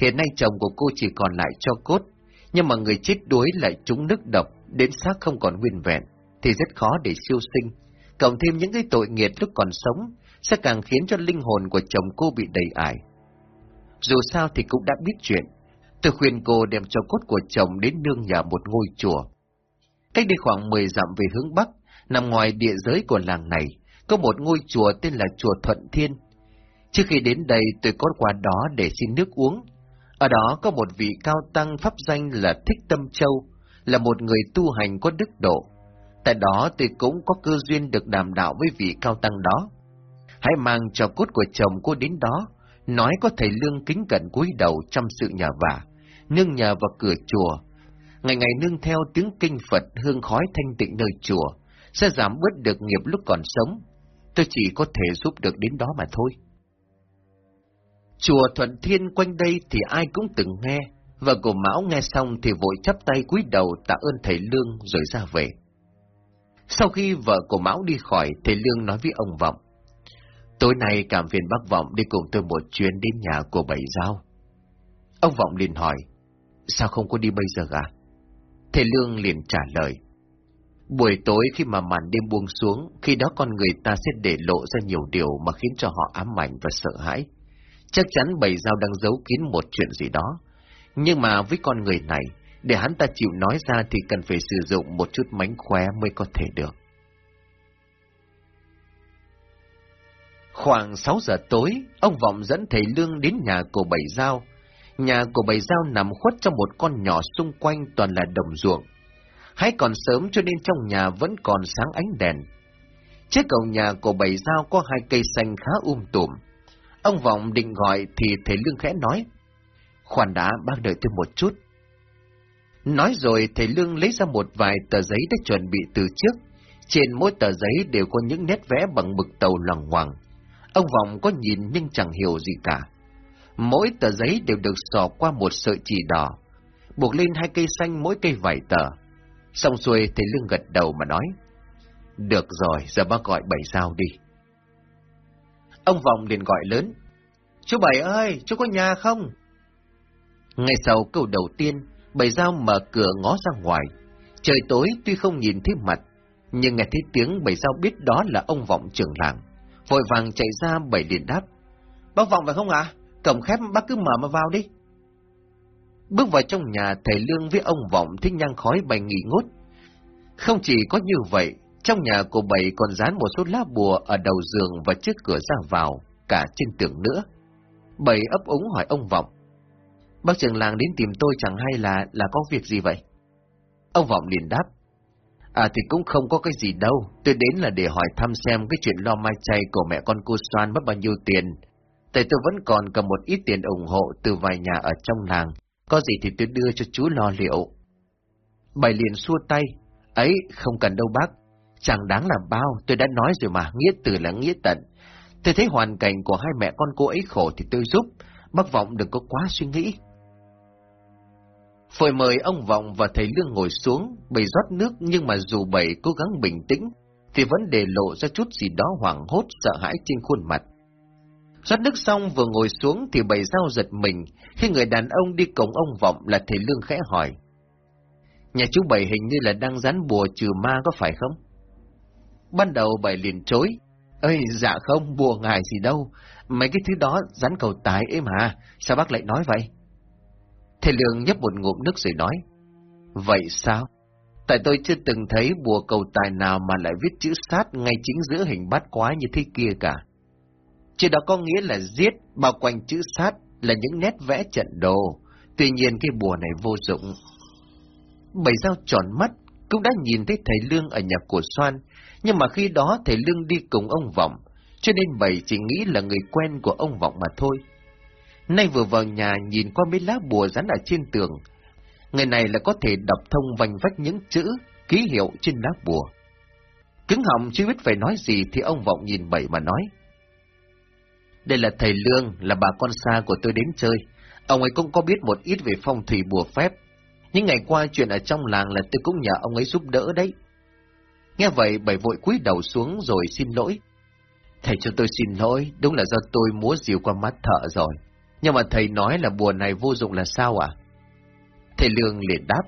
Hiện nay chồng của cô chỉ còn lại cho cốt, nhưng mà người chết đuối lại trúng nước độc, đến xác không còn nguyên vẹn, thì rất khó để siêu sinh. Cộng thêm những cái tội nghiệt lúc còn sống, sẽ càng khiến cho linh hồn của chồng cô bị đầy ải. Dù sao thì cũng đã biết chuyện, tôi khuyên cô đem cho cốt của chồng đến nương nhà một ngôi chùa. Cách đi khoảng 10 dặm về hướng Bắc, nằm ngoài địa giới của làng này, có một ngôi chùa tên là Chùa Thuận Thiên. Trước khi đến đây tôi có qua đó để xin nước uống. Ở đó có một vị cao tăng pháp danh là Thích Tâm Châu, là một người tu hành có đức độ. Tại đó tôi cũng có cơ duyên được đàm đạo với vị cao tăng đó. Hãy mang cho cốt của chồng cô đến đó, nói có thầy lương kính cẩn cúi đầu trong sự nhà vả, nương nhờ vào cửa chùa. Ngày ngày nương theo tiếng kinh Phật hương khói thanh tịnh nơi chùa, sẽ giảm bớt được nghiệp lúc còn sống. Tôi chỉ có thể giúp được đến đó mà thôi. Chùa Thuận Thiên quanh đây thì ai cũng từng nghe, và cổ Mão nghe xong thì vội chắp tay cúi đầu tạ ơn thầy Lương rồi ra về. Sau khi vợ của Mão đi khỏi, thầy Lương nói với ông Vọng. Tối nay cảm phiền bác Vọng đi cùng tôi một chuyến đến nhà của Bảy Giao. Ông Vọng liền hỏi, sao không có đi bây giờ à? Thầy Lương liền trả lời, buổi tối khi mà màn đêm buông xuống, khi đó con người ta sẽ để lộ ra nhiều điều mà khiến cho họ ám ảnh và sợ hãi. Chắc chắn Bảy dao đang giấu kín một chuyện gì đó. Nhưng mà với con người này, để hắn ta chịu nói ra thì cần phải sử dụng một chút mánh khóe mới có thể được. Khoảng 6 giờ tối, ông Vọng dẫn thầy Lương đến nhà của Bảy dao. Nhà của Bảy dao nằm khuất trong một con nhỏ xung quanh toàn là đồng ruộng. Hãy còn sớm cho nên trong nhà vẫn còn sáng ánh đèn. Trước cổng nhà của Bảy Giao có hai cây xanh khá um tùm. Ông Vọng định gọi thì thầy Lương khẽ nói. Khoan đã, bác đợi tôi một chút. Nói rồi thầy Lương lấy ra một vài tờ giấy đã chuẩn bị từ trước. Trên mỗi tờ giấy đều có những nét vẽ bằng bực tàu loằng hoàng. Ông Vọng có nhìn nhưng chẳng hiểu gì cả. Mỗi tờ giấy đều được sò qua một sợi chỉ đỏ, buộc lên hai cây xanh mỗi cây vài tờ. Xong xuôi thầy Lương gật đầu mà nói. Được rồi, giờ bác gọi bảy sao đi. Ông Vọng liền gọi lớn. Chú Bảy ơi, chú có nhà không? Ngay sau câu đầu tiên, Bảy dao mở cửa ngó ra ngoài. Trời tối tuy không nhìn thấy mặt, nhưng nghe thấy tiếng Bảy dao biết đó là ông Vọng trưởng làng. Vội vàng chạy ra Bảy liền đáp. Bác Vọng phải không ạ? À? Cổng khép bác cứ mở mà vào đi. Bước vào trong nhà, thầy Lương với ông Vọng thích nhang khói bày nghỉ ngút. Không chỉ có như vậy, trong nhà của Bảy còn dán một số lá bùa ở đầu giường và trước cửa ra vào, cả trên tường nữa. Bảy ấp úng hỏi ông Vọng. Bác trưởng làng đến tìm tôi chẳng hay là là có việc gì vậy? Ông Vọng liền đáp. À thì cũng không có cái gì đâu, tôi đến là để hỏi thăm xem cái chuyện lo mai chay của mẹ con cô Soan mất bao nhiêu tiền. Tại tôi vẫn còn cầm một ít tiền ủng hộ từ vài nhà ở trong làng, có gì thì tôi đưa cho chú lo liệu. Bảy liền xua tay, ấy không cần đâu bác, chẳng đáng làm bao, tôi đã nói rồi mà, nghĩa từ là nghĩa tận. Tôi thấy hoàn cảnh của hai mẹ con cô ấy khổ thì tôi giúp, bác Vọng đừng có quá suy nghĩ. Phổi mời ông Vọng và thầy Lương ngồi xuống, bầy rót nước nhưng mà dù bầy cố gắng bình tĩnh, thì vẫn để lộ ra chút gì đó hoảng hốt sợ hãi trên khuôn mặt. Rót nước xong vừa ngồi xuống thì bầy dao giật mình khi người đàn ông đi cùng ông Vọng là thầy Lương khẽ hỏi. Nhà chú bảy hình như là đang dán bùa trừ ma có phải không? Ban đầu bảy liền chối. Ơi, dạ không, bùa ngài gì đâu. Mấy cái thứ đó dán cầu tài êm mà, sao bác lại nói vậy? Thầy Lương nhấp một ngụm nước rồi nói. Vậy sao? Tại tôi chưa từng thấy bùa cầu tài nào mà lại viết chữ sát ngay chính giữa hình bát quái như thế kia cả. Chữ đó có nghĩa là giết, bao quanh chữ sát là những nét vẽ trận đồ. Tuy nhiên cái bùa này vô dụng. Bảy dao tròn mắt, cũng đã nhìn thấy thầy Lương ở nhà của Soan, nhưng mà khi đó thầy Lương đi cùng ông Vọng, cho nên bảy chỉ nghĩ là người quen của ông Vọng mà thôi. Nay vừa vào nhà nhìn qua mấy lá bùa dán ở trên tường, người này là có thể đọc thông vành vách những chữ, ký hiệu trên lá bùa. Cứng họng chưa biết phải nói gì thì ông Vọng nhìn bảy mà nói. Đây là thầy Lương, là bà con xa của tôi đến chơi. Ông ấy cũng có biết một ít về phong thủy bùa phép. Những ngày qua chuyện ở trong làng là tôi cũng nhờ ông ấy giúp đỡ đấy. Nghe vậy bảy vội cúi đầu xuống rồi xin lỗi. Thầy cho tôi xin lỗi, đúng là do tôi múa diều qua mắt thợ rồi. Nhưng mà thầy nói là bùa này vô dụng là sao à? Thầy Lương liền đáp.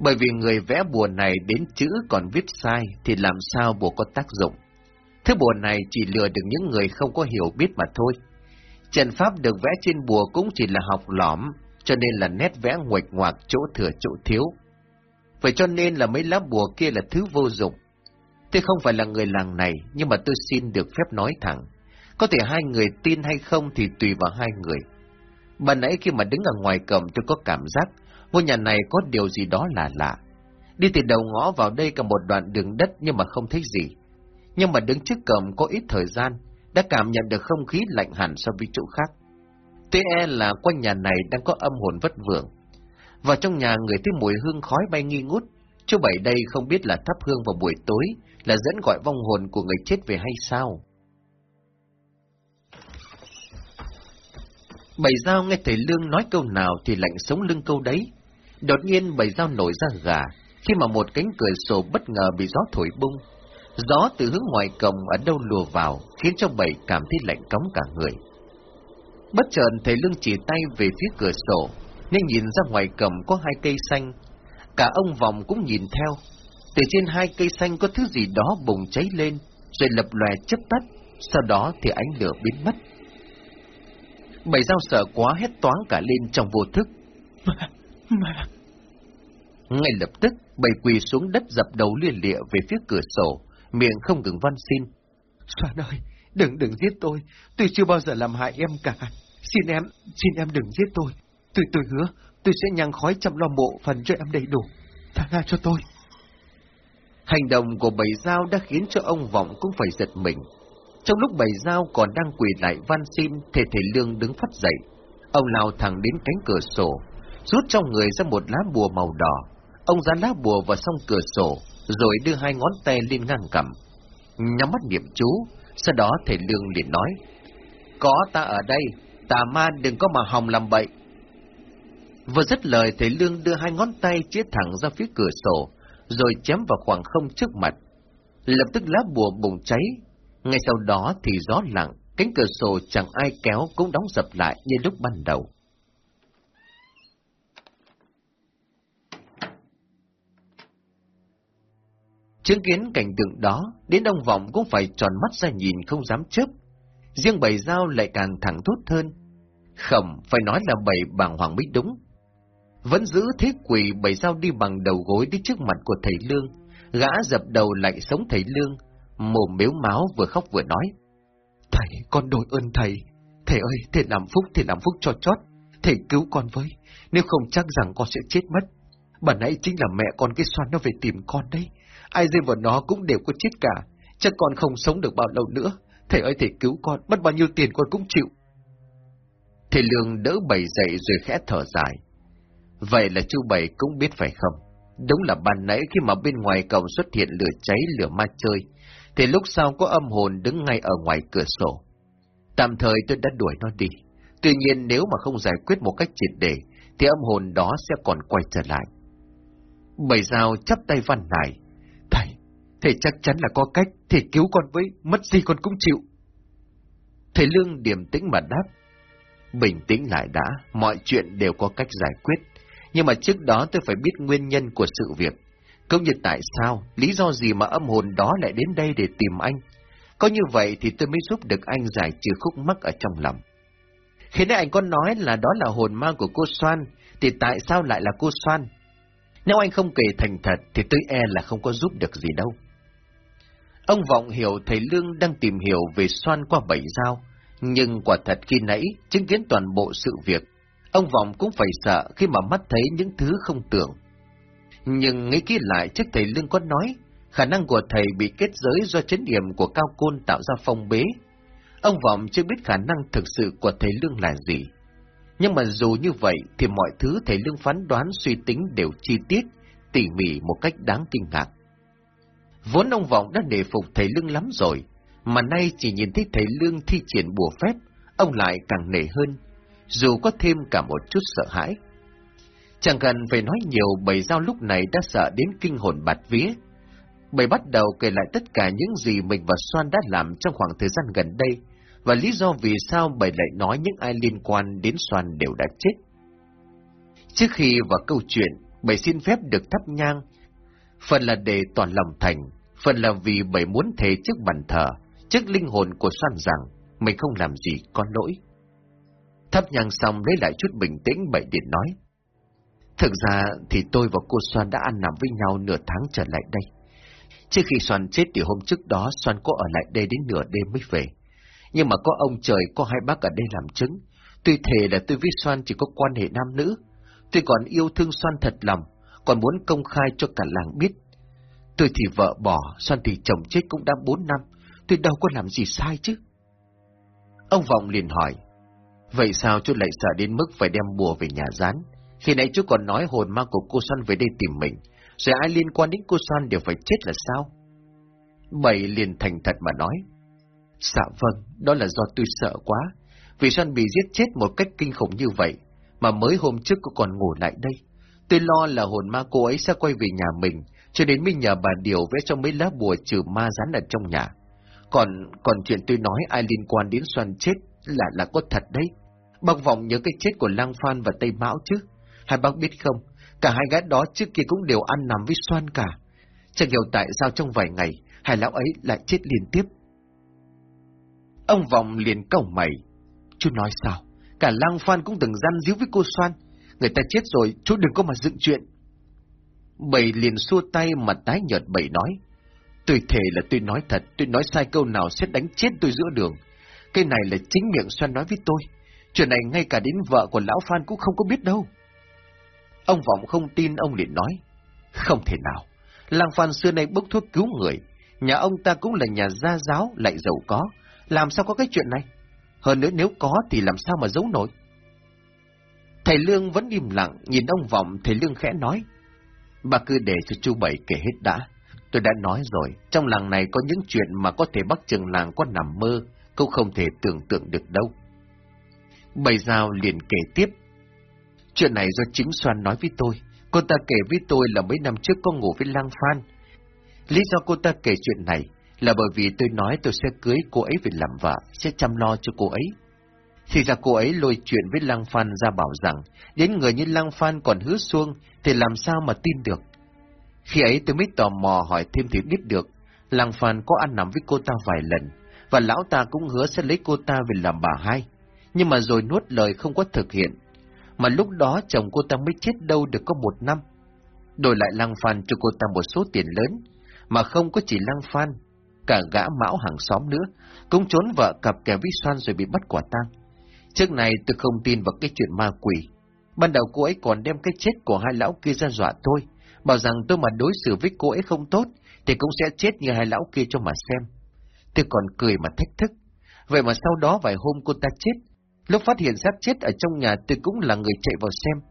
Bởi vì người vẽ bùa này đến chữ còn viết sai thì làm sao bùa có tác dụng. Thứ bùa này chỉ lừa được những người không có hiểu biết mà thôi. Trận pháp được vẽ trên bùa cũng chỉ là học lõm, cho nên là nét vẽ nguệch ngoạc chỗ thừa chỗ thiếu. Vậy cho nên là mấy lá bùa kia là thứ vô dụng. Tôi không phải là người làng này, nhưng mà tôi xin được phép nói thẳng. Có thể hai người tin hay không thì tùy vào hai người. Bà nãy khi mà đứng ở ngoài cổng tôi có cảm giác ngôi nhà này có điều gì đó là lạ. Đi từ đầu ngõ vào đây cả một đoạn đường đất nhưng mà không thấy gì. Nhưng mà đứng trước cổng có ít thời gian, đã cảm nhận được không khí lạnh hẳn so với chỗ khác. Tuy e là quanh nhà này đang có âm hồn vất vưởng. và trong nhà người thấy mùi hương khói bay nghi ngút. Chú Bảy đây không biết là thắp hương vào buổi tối là dẫn gọi vong hồn của người chết về hay sao? Bảy dao nghe thầy Lương nói câu nào thì lạnh sống lưng câu đấy. Đột nhiên bảy dao nổi ra gà, khi mà một cánh cửa sổ bất ngờ bị gió thổi bung. Gió từ hướng ngoài cổng ở đâu lùa vào, khiến cho bảy cảm thấy lạnh cống cả người. Bất chợt thầy Lương chỉ tay về phía cửa sổ, nên nhìn ra ngoài cổng có hai cây xanh. Cả ông vòng cũng nhìn theo. Từ trên hai cây xanh có thứ gì đó bùng cháy lên, rồi lập lòe chớp tắt, sau đó thì ánh lửa biến mất. Bảy dao sợ quá hét toáng cả lên trong vô thức. Mà, mà... Ngay lập tức, bảy quỳ xuống đất dập đầu lia lịa về phía cửa sổ, miệng không ngừng van xin. Soạn ơi, đừng đừng giết tôi, tôi chưa bao giờ làm hại em cả. Xin em, xin em đừng giết tôi. Tôi tôi hứa, tôi sẽ nhang khói chăm lo mộ phần cho em đầy đủ. Tha tha cho tôi. Hành động của bảy dao đã khiến cho ông Vọng cũng phải giật mình. Trong lúc bảy dao còn đang quỳ lại van xin, thì thầy Lương đứng phát dậy. Ông lao thẳng đến cánh cửa sổ, rút trong người ra một lá bùa màu đỏ. Ông dán lá bùa vào song cửa sổ, rồi đưa hai ngón tay lên ngang cầm. Nhắm mắt niệm chú, sau đó thầy Lương liền nói, Có ta ở đây, tà ma đừng có mà hòng làm bậy. Vừa dứt lời thầy Lương đưa hai ngón tay chia thẳng ra phía cửa sổ, rồi chém vào khoảng không trước mặt. Lập tức lá bùa bùng cháy, ngay sau đó thì gió lặng, cánh cửa sổ chẳng ai kéo cũng đóng dập lại như lúc ban đầu. Chứng kiến cảnh tượng đó, đến ông Vọng cũng phải tròn mắt ra nhìn không dám chớp. Riêng bầy dao lại càng thẳng thốt hơn. Khẩm phải nói là bầy bàng hoàng mới đúng. Vẫn giữ thế quỷ bầy dao đi bằng đầu gối đi trước mặt của thầy Lương. Gã dập đầu lại sống thầy Lương, mồm miếu máu vừa khóc vừa nói. Thầy, con đổi ơn thầy. Thầy ơi, thầy làm phúc thầy làm phúc cho chót. Thầy cứu con với, nếu không chắc rằng con sẽ chết mất. Bà nãy chính là mẹ con cái xoan nó về tìm con đấy. Ai rơi vào nó cũng đều có chết cả. Chắc con không sống được bao lâu nữa. Thầy ơi thầy cứu con, mất bao nhiêu tiền con cũng chịu. Thầy Lương đỡ bầy dậy rồi khẽ thở dài. Vậy là chú Bảy cũng biết phải không? Đúng là ban nãy khi mà bên ngoài cổng xuất hiện lửa cháy lửa ma chơi, thì lúc sau có âm hồn đứng ngay ở ngoài cửa sổ. Tạm thời tôi đã đuổi nó đi. Tuy nhiên nếu mà không giải quyết một cách triệt để, thì âm hồn đó sẽ còn quay trở lại. Bảy dao chắp tay văn nài. Thầy, chắc chắn là có cách, thầy cứu con với, mất gì con cũng chịu. Thầy Lương điềm tĩnh mà đáp. Bình tĩnh lại đã, mọi chuyện đều có cách giải quyết. Nhưng mà trước đó tôi phải biết nguyên nhân của sự việc. Cũng như tại sao, lý do gì mà âm hồn đó lại đến đây để tìm anh. Có như vậy thì tôi mới giúp được anh giải trừ khúc mắc ở trong lòng. Khi nãy anh có nói là đó là hồn ma của cô Soan, thì tại sao lại là cô Soan? Nếu anh không kể thành thật thì tôi e là không có giúp được gì đâu. Ông Vọng hiểu thầy Lương đang tìm hiểu về xoan qua bảy dao, nhưng quả thật khi nãy chứng kiến toàn bộ sự việc, ông Vọng cũng phải sợ khi mà mắt thấy những thứ không tưởng. Nhưng nghĩ kỹ lại trước thầy Lương có nói, khả năng của thầy bị kết giới do chấn điểm của cao côn tạo ra phong bế. Ông Vọng chưa biết khả năng thực sự của thầy Lương là gì. Nhưng mà dù như vậy thì mọi thứ thầy Lương phán đoán suy tính đều chi tiết, tỉ mỉ một cách đáng kinh ngạc. Vốn ông Vọng đã đề phục thầy Lương lắm rồi, mà nay chỉ nhìn thấy thầy Lương thi triển bùa phép, ông lại càng nể hơn, dù có thêm cả một chút sợ hãi. Chẳng cần phải nói nhiều bầy dao lúc này đã sợ đến kinh hồn bạt vía. Bầy bắt đầu kể lại tất cả những gì mình và Soan đã làm trong khoảng thời gian gần đây, và lý do vì sao bầy lại nói những ai liên quan đến Soan đều đã chết. Trước khi vào câu chuyện, bầy xin phép được thắp nhang, phần là để toàn lòng thành, phần là vì bảy muốn thề trước bàn thờ, trước linh hồn của Soan rằng mình không làm gì có lỗi. Thắp nhang xong lấy lại chút bình tĩnh bảy điện nói. Thực ra thì tôi và cô Soan đã ăn nằm với nhau nửa tháng trở lại đây. Trước khi Soan chết thì hôm trước đó Soan có ở lại đây đến nửa đêm mới về. Nhưng mà có ông trời, có hai bác ở đây làm chứng. Tuy thề là tôi với Soan chỉ có quan hệ nam nữ. Tôi còn yêu thương Soan thật lòng, còn muốn công khai cho cả làng biết. Tôi thì vợ bỏ, Xoan thì chồng chết cũng đã bốn năm. Tôi đâu có làm gì sai chứ. Ông Vọng liền hỏi, vậy sao chú lại sợ đến mức phải đem bùa về nhà rán? Khi nãy chú còn nói hồn ma của cô Xoan về đây tìm mình, rồi ai liên quan đến cô Xoan đều phải chết là sao? Bảy liền thành thật mà nói, Dạ vâng, đó là do tôi sợ quá, vì Xoan bị giết chết một cách kinh khủng như vậy, mà mới hôm trước cô còn ngủ lại đây. Tôi lo là hồn ma cô ấy sẽ quay về nhà mình, cho đến mới nhờ bà Điều vẽ cho mấy lá bùa trừ ma rán ở trong nhà. Còn còn chuyện tôi nói ai liên quan đến xoan chết là là có thật đấy. Bác vọng nhớ cái chết của Lang Phan và Tây Mão chứ. Hai bác biết không, cả hai gái đó trước kia cũng đều ăn nằm với xoan cả. Chẳng hiểu tại sao trong vài ngày, hai lão ấy lại chết liên tiếp. Ông Vọng liền cầu mày. Chú nói sao? Cả Lang Phan cũng từng gian díu với cô xoan. Người ta chết rồi, chú đừng có mà dựng chuyện. Bảy liền xua tay mà tái nhợt bảy nói. Tôi thề là tôi nói thật, tôi nói sai câu nào sẽ đánh chết tôi giữa đường. Cái này là chính miệng Xoan nói với tôi. Chuyện này ngay cả đến vợ của Lão Phan cũng không có biết đâu. Ông Vọng không tin ông liền nói. Không thể nào. Làng Phan xưa nay bốc thuốc cứu người. Nhà ông ta cũng là nhà gia giáo, lại giàu có. Làm sao có cái chuyện này? Hơn nữa nếu có thì làm sao mà giấu nổi? Thầy Lương vẫn im lặng, nhìn ông Vọng, thầy Lương khẽ nói. Bà cứ để cho chú Bảy kể hết đã. Tôi đã nói rồi, trong làng này có những chuyện mà có thể bắt trường làng có nằm mơ, cũng không thể tưởng tượng được đâu. Bảy Giao liền kể tiếp. Chuyện này do chính Soan nói với tôi. Cô ta kể với tôi là mấy năm trước có ngủ với Lang Phan. Lý do cô ta kể chuyện này là bởi vì tôi nói tôi sẽ cưới cô ấy về làm vợ, sẽ chăm lo cho cô ấy. Thì ra cô ấy lôi chuyện với Lang Phan ra bảo rằng, đến người như Lang Phan còn hứa xuông, thì làm sao mà tin được. Khi ấy tôi mới tò mò hỏi thêm thì biết được, Lang Phan có ăn nằm với cô ta vài lần, và lão ta cũng hứa sẽ lấy cô ta về làm bà hai. Nhưng mà rồi nuốt lời không có thực hiện, mà lúc đó chồng cô ta mới chết đâu được có một năm. Đổi lại Lang Phan cho cô ta một số tiền lớn, mà không có chỉ Lang Phan, cả gã mão hàng xóm nữa, cũng trốn vợ cặp kẻ với xoan rồi bị bắt quả tang. Trước này tôi không tin vào cái chuyện ma quỷ. Ban đầu cô ấy còn đem cái chết của hai lão kia ra dọa tôi, bảo rằng tôi mà đối xử với cô ấy không tốt, thì cũng sẽ chết như hai lão kia cho mà xem. Tôi còn cười mà thách thức. Vậy mà sau đó vài hôm cô ta chết, lúc phát hiện xác chết ở trong nhà tôi cũng là người chạy vào xem.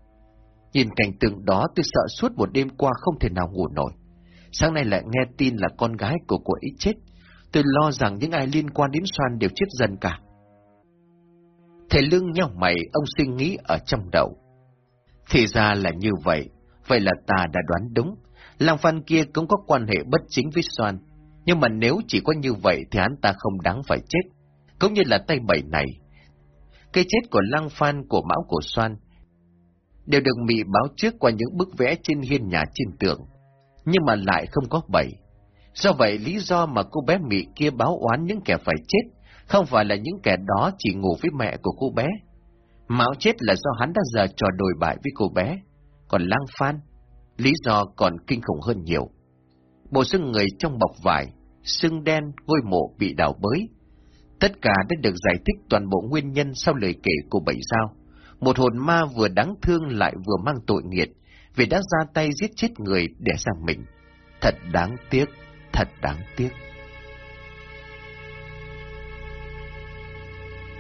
Nhìn cảnh tượng đó tôi sợ suốt một đêm qua không thể nào ngủ nổi. Sáng nay lại nghe tin là con gái của cô ấy chết. Tôi lo rằng những ai liên quan đến Soan đều chết dần cả. Thầy Lương nhau mày, ông suy nghĩ ở trong đầu. Thì ra là như vậy, vậy là ta đã đoán đúng. Làng Phan kia cũng có quan hệ bất chính với Soan, nhưng mà nếu chỉ có như vậy thì hắn ta không đáng phải chết. Cũng như là tay bẩy này. Cái chết của Lăng Phan của Mão của Soan đều được mị báo trước qua những bức vẽ trên hiên nhà trên tường, nhưng mà lại không có bẩy, Do vậy lý do mà cô bé mị kia báo oán những kẻ phải chết không phải là những kẻ đó chỉ ngủ với mẹ của cô bé. Mão chết là do hắn đã giờ trò đồi bại với cô bé. Còn Lang Phan, lý do còn kinh khủng hơn nhiều. Bộ xương người trong bọc vải, xương đen, ngôi mộ bị đào bới. Tất cả đã được giải thích toàn bộ nguyên nhân sau lời kể của Bảy sao. Một hồn ma vừa đáng thương lại vừa mang tội nghiệt, vì đã ra tay giết chết người để sang mình. Thật đáng tiếc, thật đáng tiếc.